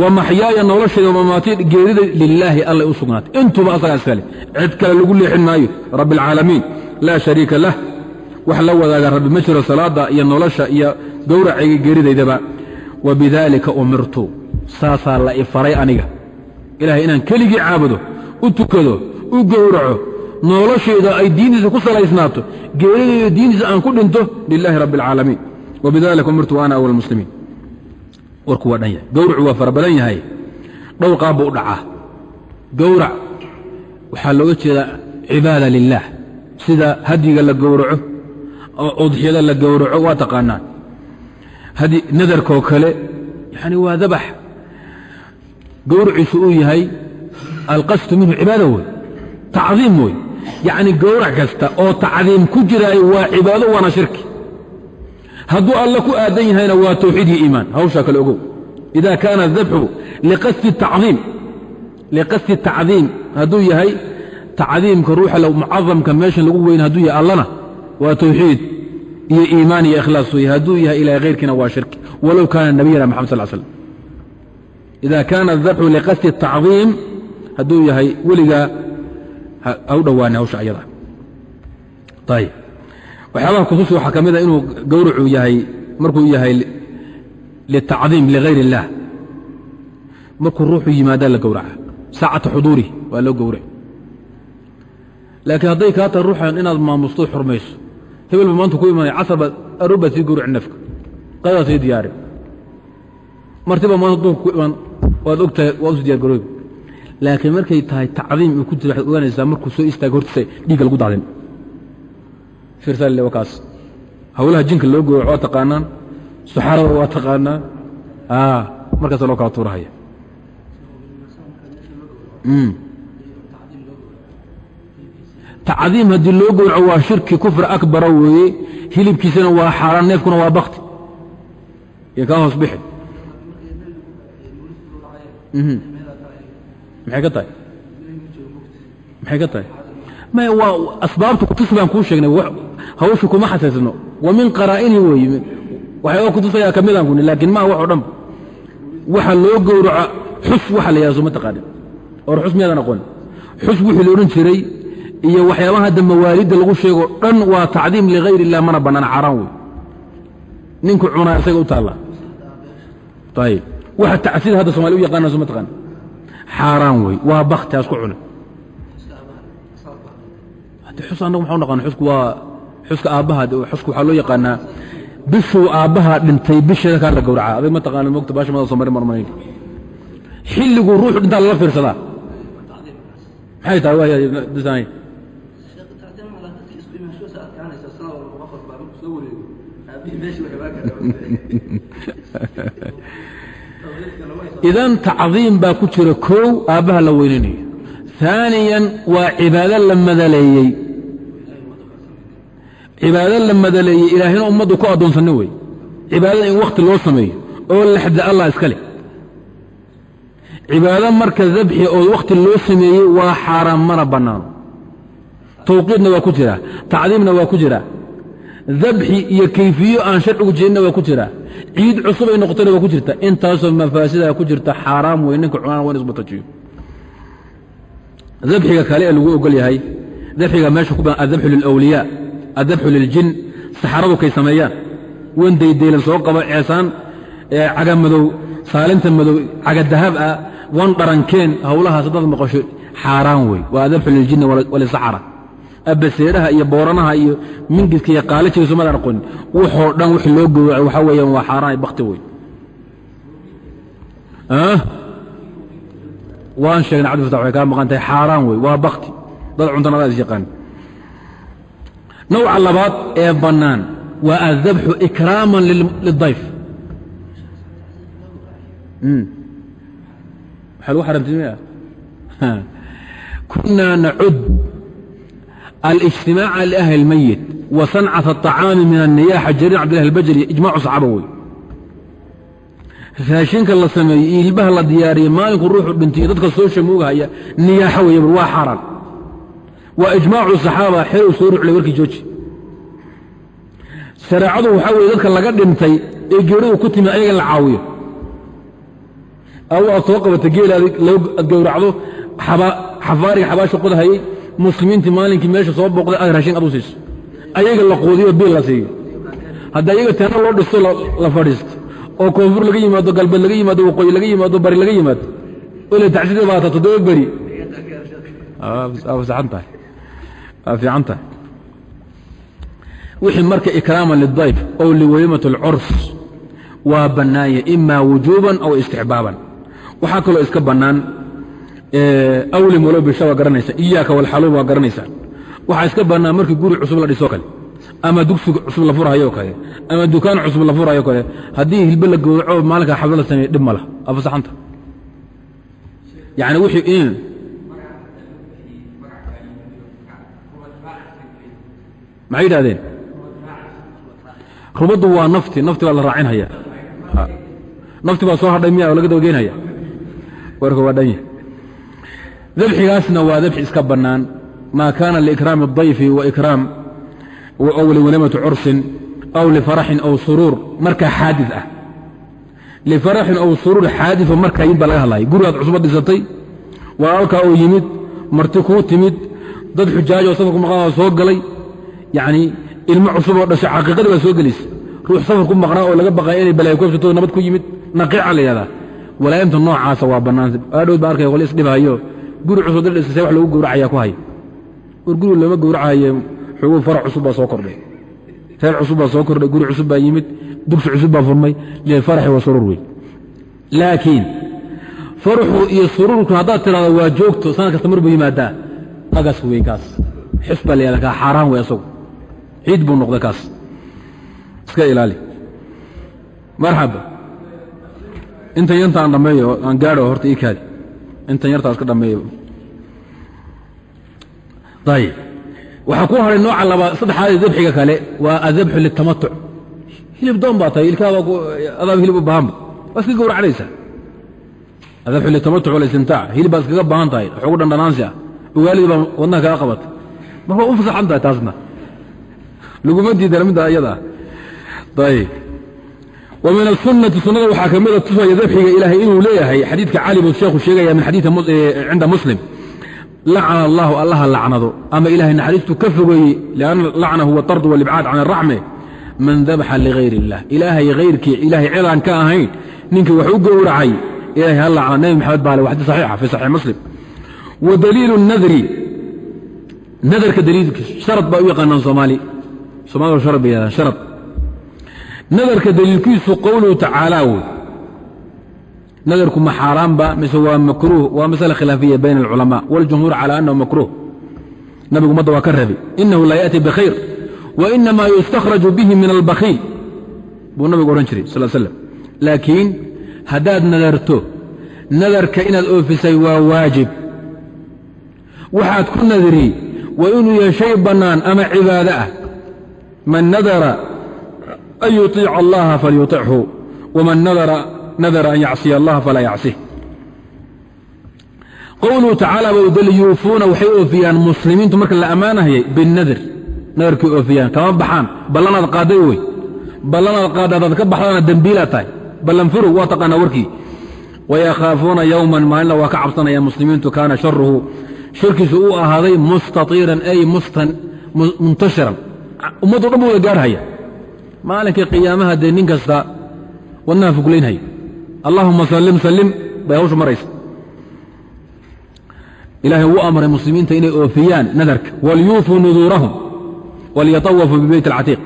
wa maxyaaya noloshayda wamamaatii geerida lilaahi allay u sugnaatay intuba asagaa iskale cid kale lagu leexin maayo rabbi alcaalamiin laa shariika lah wax la wadaaga rabbi ma jiro salaadda iyo nolosha iyo gowracayga geeridaydaba wa bidaalika umirtu saasaa la ifaray aniga. Ilaahay inaan keligii caabudo u tukado u gowraco noloshayda ay diintiisa ku salaysnaato geeridayda diintiisa aan ku dhinto lilaahi rabbi alcaalamiin wa bidalika umirtu wa ana awal muslimiin warku waa dhan yahay. Gowracu waa fara badan yahay. Dhowr qaab buu dhacaa. Gowrac waxaa looga jeedaa cibaada lilaah sida hadyiga la gowraco udxiyada la gowraco waa taqaanaan nadarkoo kale yani waa dabax. Gowraciisu uu yahay alqasdu minhu cibaada wey tacdiim wey yacni gowrac kasta oo tacdiim ku jiraayo waa cibaado waana shirki. Hadduu alla ku aadan yahayna waa tawxiid iyo iimaan. Hawshaa kale ogow. Ida kaana dabxu liqasdi tacdiim. Hadduu yahay tacdiimka ruuxa mucadamka meeshan lagu weyn hadduu yahay allana waa tawxiid iyo iimaan iyo ikhlaas wey hadduu yahay ilahay hayrkiina waa shirki. Walow kaana nabiyana maxamed sal slam ida kaana dabxu liqasdi tacdiim hadduu yahay weligaa ha u dhowaana hawsha ayada. Ayb waxyaabaha kususi waxaa ka mida inuu gowracu yahay markuu yahay litacdiim ligayr اllah markuu ruuxu yimaadaa la gowraca saacata xuduuri waa loo gowrac laakiin hadday kaa tahay ruuxan inaad maamusto xurmayso hebelba maanta ku imanaya casar baad aroor baad sii gowraci nafka qadadaasay diyaari. Martiba maanta duurka ku iman waad og tahay waa usu diyar garoobi. Laakiin markay tahay tacdiim uu ku jiro waxaad ogaanaysaa markuu soo istaaga hortiisa dhiigga lagu daadin. Fiirsaale kaas. Hawlaha jinka loo gooyo waa taqaanaan. Suxarada waa taqaanaan. Markaasa loo kala tuurahaya tacdiim haddii loo gowraco waa shirki kufri akbara weeye hilibkiisana waa xaaraan neefkuna waa bakti. Iyo kaa hoos bixi. Maxay ka tahay? Maxay ka tahay? Maya waa asbaabta kutusi baan kuu sheegnay hawshu kuma xasaysno wa min qaraa'ini weeye waxyaaba kutusayaa ka midaan kuni laakiin maa wax o dhan. Waxa loo gowraco xus waxa la yahahdo soo ma taqaanin or xus miyaadan aqoon xus wixii la odhan jiray iyo waxyaabaha hadda mawaalidda lagu sheego dhan waa tacdiim ligayr illah mana bannaana xaaraan wey ninku cunaa isaga u taalla ayib waxa tacsiid hadda somali u yaqaana soo ma taqaan? Xaaraan wey waa bakti haasku cuna. Xus annagu maxaa u naqaana xusku waa xuska aabbaha xusku waxaa loo yaqaanaa bishuu aabbaha dhintay bisheeda kaa la gowracaa. Adig ma taqaana mogta baasha mada somari marmanayn xilliguu ruuxu dhintaa lala fiirsadaa? Maxay tahay idan tacdiim baa ku jira kow aabbaha la weynanayo ثaaniyan waa cibaado la madaleeyey. Cibaado la madaleeyey. Ilaahayna ummaddu ku addoonsanno wey. Cibaadada in wakhti loo sameeyo oo laxda allah iska leh. Cibaado marka dabxi oo wakhti loo sameeyey waa xaaraan mana bannaano. Tawqiidna waa ku jiraa tacdiimna waa ku jiraa dabxi iyo kayfiyo aan sharcigu jeedinna waa ku jiraa ciid cusub ay noqotona waa ku jirta. Intaasoo mafaasidaa ku jirta xaaraam wey ninka cunaan waa in isbatajiyo dabxiga kale ee lagu ogol yahay dabxiga meesha ku badan addabxu lilawliyaa addabxu liljin saxaradu kay sameeyaan. Wan daydaylan soo qabo ceesaan caga madow saalinta madow caga dahab ah wan dharankeen howlahaas haddaad maqasho xaaraan wey waa adabxu liljinni walisaxara abaseeraha iyo booranaha iyo mingiska iyo qaalijiga somadaan aqonin wuxoo dhan wixii loo gowraco waxaa weeyaan waa xaaraan bakti wey waan sheegnay cabdi fatax waxay kaa maqan tahay xaaraan wey waa bakti. Dad cuntanada is yaqaan. Nawca labaad ee bannaan waa addabxu ikraaman lidayf waxaa lagu xaramtimaya kunaa nacud الاجتimاع لأhل المyت وصنcaة الطعاaم min النyاxa jrيr cبdالله الbjري iجmاع صaxaaba wey raashinka la sameeyey iyo hilbaha la diyaariyey maalinku ruuxu dhintay dadka soo shamuugahaya niyaaxo wey bal waa xaaraan waa iجmaacu صaxaaba xerow soo ruxlay warkii jooji shareecadu waxaa weye dadka laga dhintay ee geeridu ku timi ayaga la caawiyo aw aad soo qabata geelaadi ad gowracdo xafaariga xabaasha qodahayey muslimiintii maalinkii meesha soo booqday aad raashin ad u siiso ayaga la qoodiyo biil la siiyo. Haddi ayaga teena loo dhisto la fadhiisto. Oo koonfur laga yimaado galbeed laga yimaado waqooyi laga yimaado bari laga yimaado. Ole tacsida baata toddoba beri. Fiican tahay. Wixii marka ikraaman lidayf ow liwelimat alcurs waa bannaanye ima wujuuban aw istixbaaban. Waxaa kaloo iska bannaan awlim walow bisha waa garanaysa iyaaka walxaluum waa garanaysaa waxaa iska bannaan markii guri cusub la dhisoo kale ama dugsi cusub la furhayo kale ama dukaan cusub la furhayo kale haddii hilbe la gowraco maalinka xablo la sameeye dhib ma afasaxanta yani wixii in maxay yidhahdeen rubaddu waa nafti nafti baa la raacinhaya nafti baa soo hadhay miya oo laga dabageynhaya warka waa dhanya dabxigaasna waa dabxi iska bannaan maa kaana liikraami اdayfi waikraam ow liwalimati cursin aw lifaraxin aw suruur markaa xaadi ah lifaraxin aw suruur xaadifo markaa yimid baa laga hadlaya gurigaad cusbad dhisatay walaalkaa oo yimid marti kuu timid dad xujaajoo safar ku maqnaa soo galay yanii ilmo cusuboo dhashay caqiiqadii baa soo gelaysa ruux safar ku maqnaa oo laga baqaya inay balaayo kuabsato nabad ku yimid naqiica la yidhahdaa walaayimta noocaasa waa bannaanta aadhow ba arkay qole isdhibahayo guri cusub dad dhisasay wax lagu gowracayaa ku hay war guri looma gowracahaye xuguu farac cusub baa soo kordhay. Reer cusub baa soo kordhay guri cusub baa yimid dugsi cusub baa furmay lilfarxi wa suruur wey laakiin farxu iyo suruurku haddaad tidhahdo waa joogto sanad kasta mar buu yimaadaa agas wey kaas. Xis baa layahda kaa xaaraan wey asagu. Ciid buu noqday kaas. Iska ilaali. Marxaba. Intan yarta aan dhammeeyo aan gaadho horta ii kaadi intan yartaa iska dhammeeyo ayib waxaa ku haray nooca labaad saddexaad dabxiga kale waa adabxu litamatuc. Hilib doon baa tahay ilkaaba adaaba hilib u baahanba waa iska gowracnaysaa adabxu litamatuc walistimtaac hilib baad iskaga baahan tahay waxugu dhandhanaansi ah ogaalidii baa wadnaha kaga qabata. Marka u fasaxan tahay taasna? Laguma diidana midda ayada. Ah wa min asunati sunnada waxaa ka mida tusaya dabxiga ilaahay inuu leeyahay. Xadiidka cali buu sheekhu sheegaya min xadiidi cinda muslim. Lacana allahu allaha lacnado ama ilahay naxariistuu ka fogeeyey lianna lacna huwa tardu walibcaad can araxme man dabxa ligayr illah ilaahay hayrkii ilahay cidaan ka ahayn ninkii wax u gowracay ilahay ha lacna nebi maxamed baa le waxdi saxiixa fi saxiix muslim. Wa daliilu nadri nadarka daliilki sharad baa u yaqaanaan soomaali. Soomaalida sharad bay yadaan sharad nadarka daliilkiisu qowluhu tacaala wey nadarku ma xaaraanba mise waa makruuh waa masale khilaafiya bayna alculamaa waاljumhuur calى anahu makruuh nabigu ummadda waa ka reebay inahu laa yaأti bkhayr wainama yustakhraju bihi min albakhiil buu nabigu odhan jiray sal slam laakiin haddaad nadarto nadarka inaad oofisay waa waajib waxaad ku nadri waa inuu yahay shay bannaan ama cibaado ah man nadara an yuطiica allaha falyuطichu wman nadara an yacsiya allaha falaa yacsih qowluhu tacaala bawdal yuufuuna waxay oofiyaan muslimiintu marka la ammaanahayay binadr nadarkay oofiyaan kama baxaan ballanaad qaadday wey ballanaad qaadda hadaad ka baxdana dembiilaad tahay ballanfurug waa taqaanaa warkii wayakhaafuuna yowman maalina waa ka cabsanayaan muslimiintu kaana sharuhu shirkiisu uu ahaaday mustatiiran ay muntashiran ummaddo dhan bu wada gaarhaya maalinkii qiyaamaha dee nin kasta wadnaha fuglaynhaya allahuma sallim sallim bay hawshu maraysa. Ilaahay wuu amray muslimiinta inay oofiyaan nadarka walyuufuu nuduurahum walyatawafuu bibeyt alcatiiq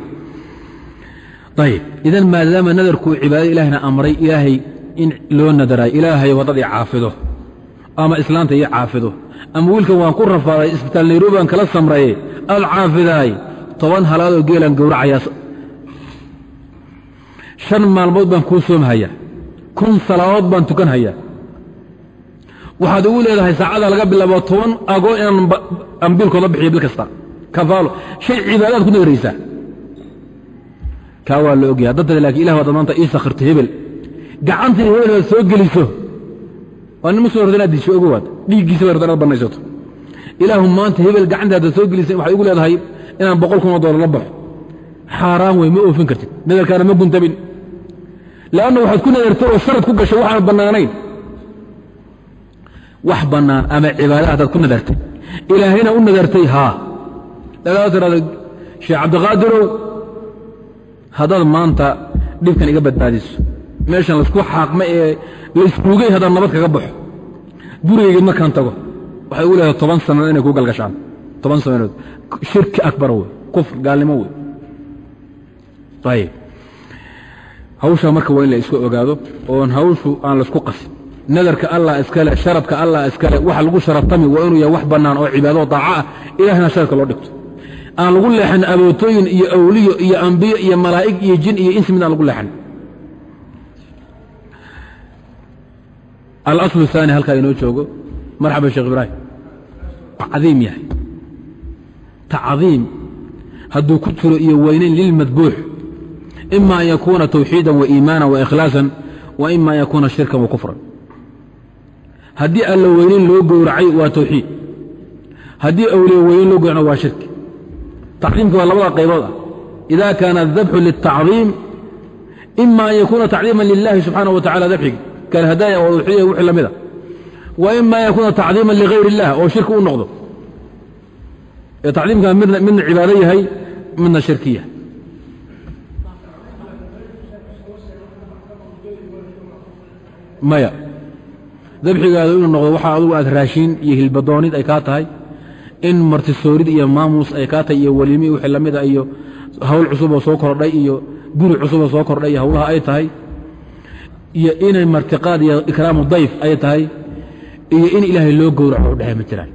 ayib idan maadaama nadarkuu cibaadada ilaahayna amray ilaahay in loo nadarayo ilaahay waddadii caafido ama islaanta ii caafido ama wiilkan waan ku rafaaday isbitaal nairobi aan kala samraye aad caafidaay toban halaadoo geelaan gowracayaa shan maalmood baan kuu soomhayaa kun salaadood baan tukanhayaa waxaad ugu leedahay saacada laga bilaabo toban agoon inaan ambiilkooda bixiyo bil kasta. Kafaalo. Shay cibaadaad ku nadaraysaa kaa waa la ogyaha dadda laakiin ilah waad maanta ii hebel. Gacantii hebel soo geliso. Waa nin muslim rada inaad disho dhiiggiisa bay rada inaad ilaahu maanta hebel gacantaada soo gelisay waxay ugu leedahay inaan boqol kun oo la baxo. Xaaraan wey ma oofin kartid. Nadarkaana ma guntabin leanna waxaad ku nadartay oo sharad ku gashay waxaan bannaanayn wax bannaan ama cibaada hadaad ku nadartay ilaahayna u nadartay haa dagaal tirahda sheekh cabdiqaadirow haddaad maanta dhibkan iga badbaadiso meeshan laysku xaaqma ee layskuugay haddaan nabad kaga baxo gurigayga markaan tago waxay ugu leedahay toban sannadood inay kuu galgashaan toban sannadood shirki akbara wey kufr gaalnimo wey ayib hawshaa marka waa in la isku ogaado oon hawshu aan laysku qasin. Nadarka allah iskale sharadka allah iskale waxa lagu sharatami waa inuu yahay wax bannaan oo cibaadoo daaco ah. Ilahna sharadka loo dhigto. Aan lagu leexan abootooyin iyo awliyo iyo ambiyo iyo malaa'ig iyo jin iyo insi mid aan lagu leexan. Alaslu haani halkaa inoo joogo. Marxaba sheekh ibraahim. Cadiim yahay. Tacdiim. Hadduu ku jiro iyo weynayn lilmadbuux ima an yakuuna tawxiidan wa iimaanan wa ima an yakuuna shirkan wa kufran haddii alla weynayn loo gowracay waa tawxiid haddii awliya weynayn loo gowracna waa shirki tacdiimka waa labada qaybood ah ida kaana adabxu liltacdiim ima an yakuuna tacdiiman lilahi subxaanaه wa tacala dabxigi kalhadaaya waduxiya wixii la mida wa an yakuuna tacdiiman ligayr اllah oo shirki u noqdo ee midna cibaado yahay midna shirkiya maya. Dabxigaadu inuu noqdo waxaa adugu aad raashiin iyo hilbadoonid ay kaa tahay in martisoorid iyo maamuus ay kaa tahay iyo welimi wixii lamida iyo hawl cusuboo soo kordhay iyo guri cusuba soo kordhay iyo hawlaha ay tahay iyo inay martiqaad iyo ikraamu dayf ay tahay iyo in ilaahay loo gowraco u dhexey ma jiraan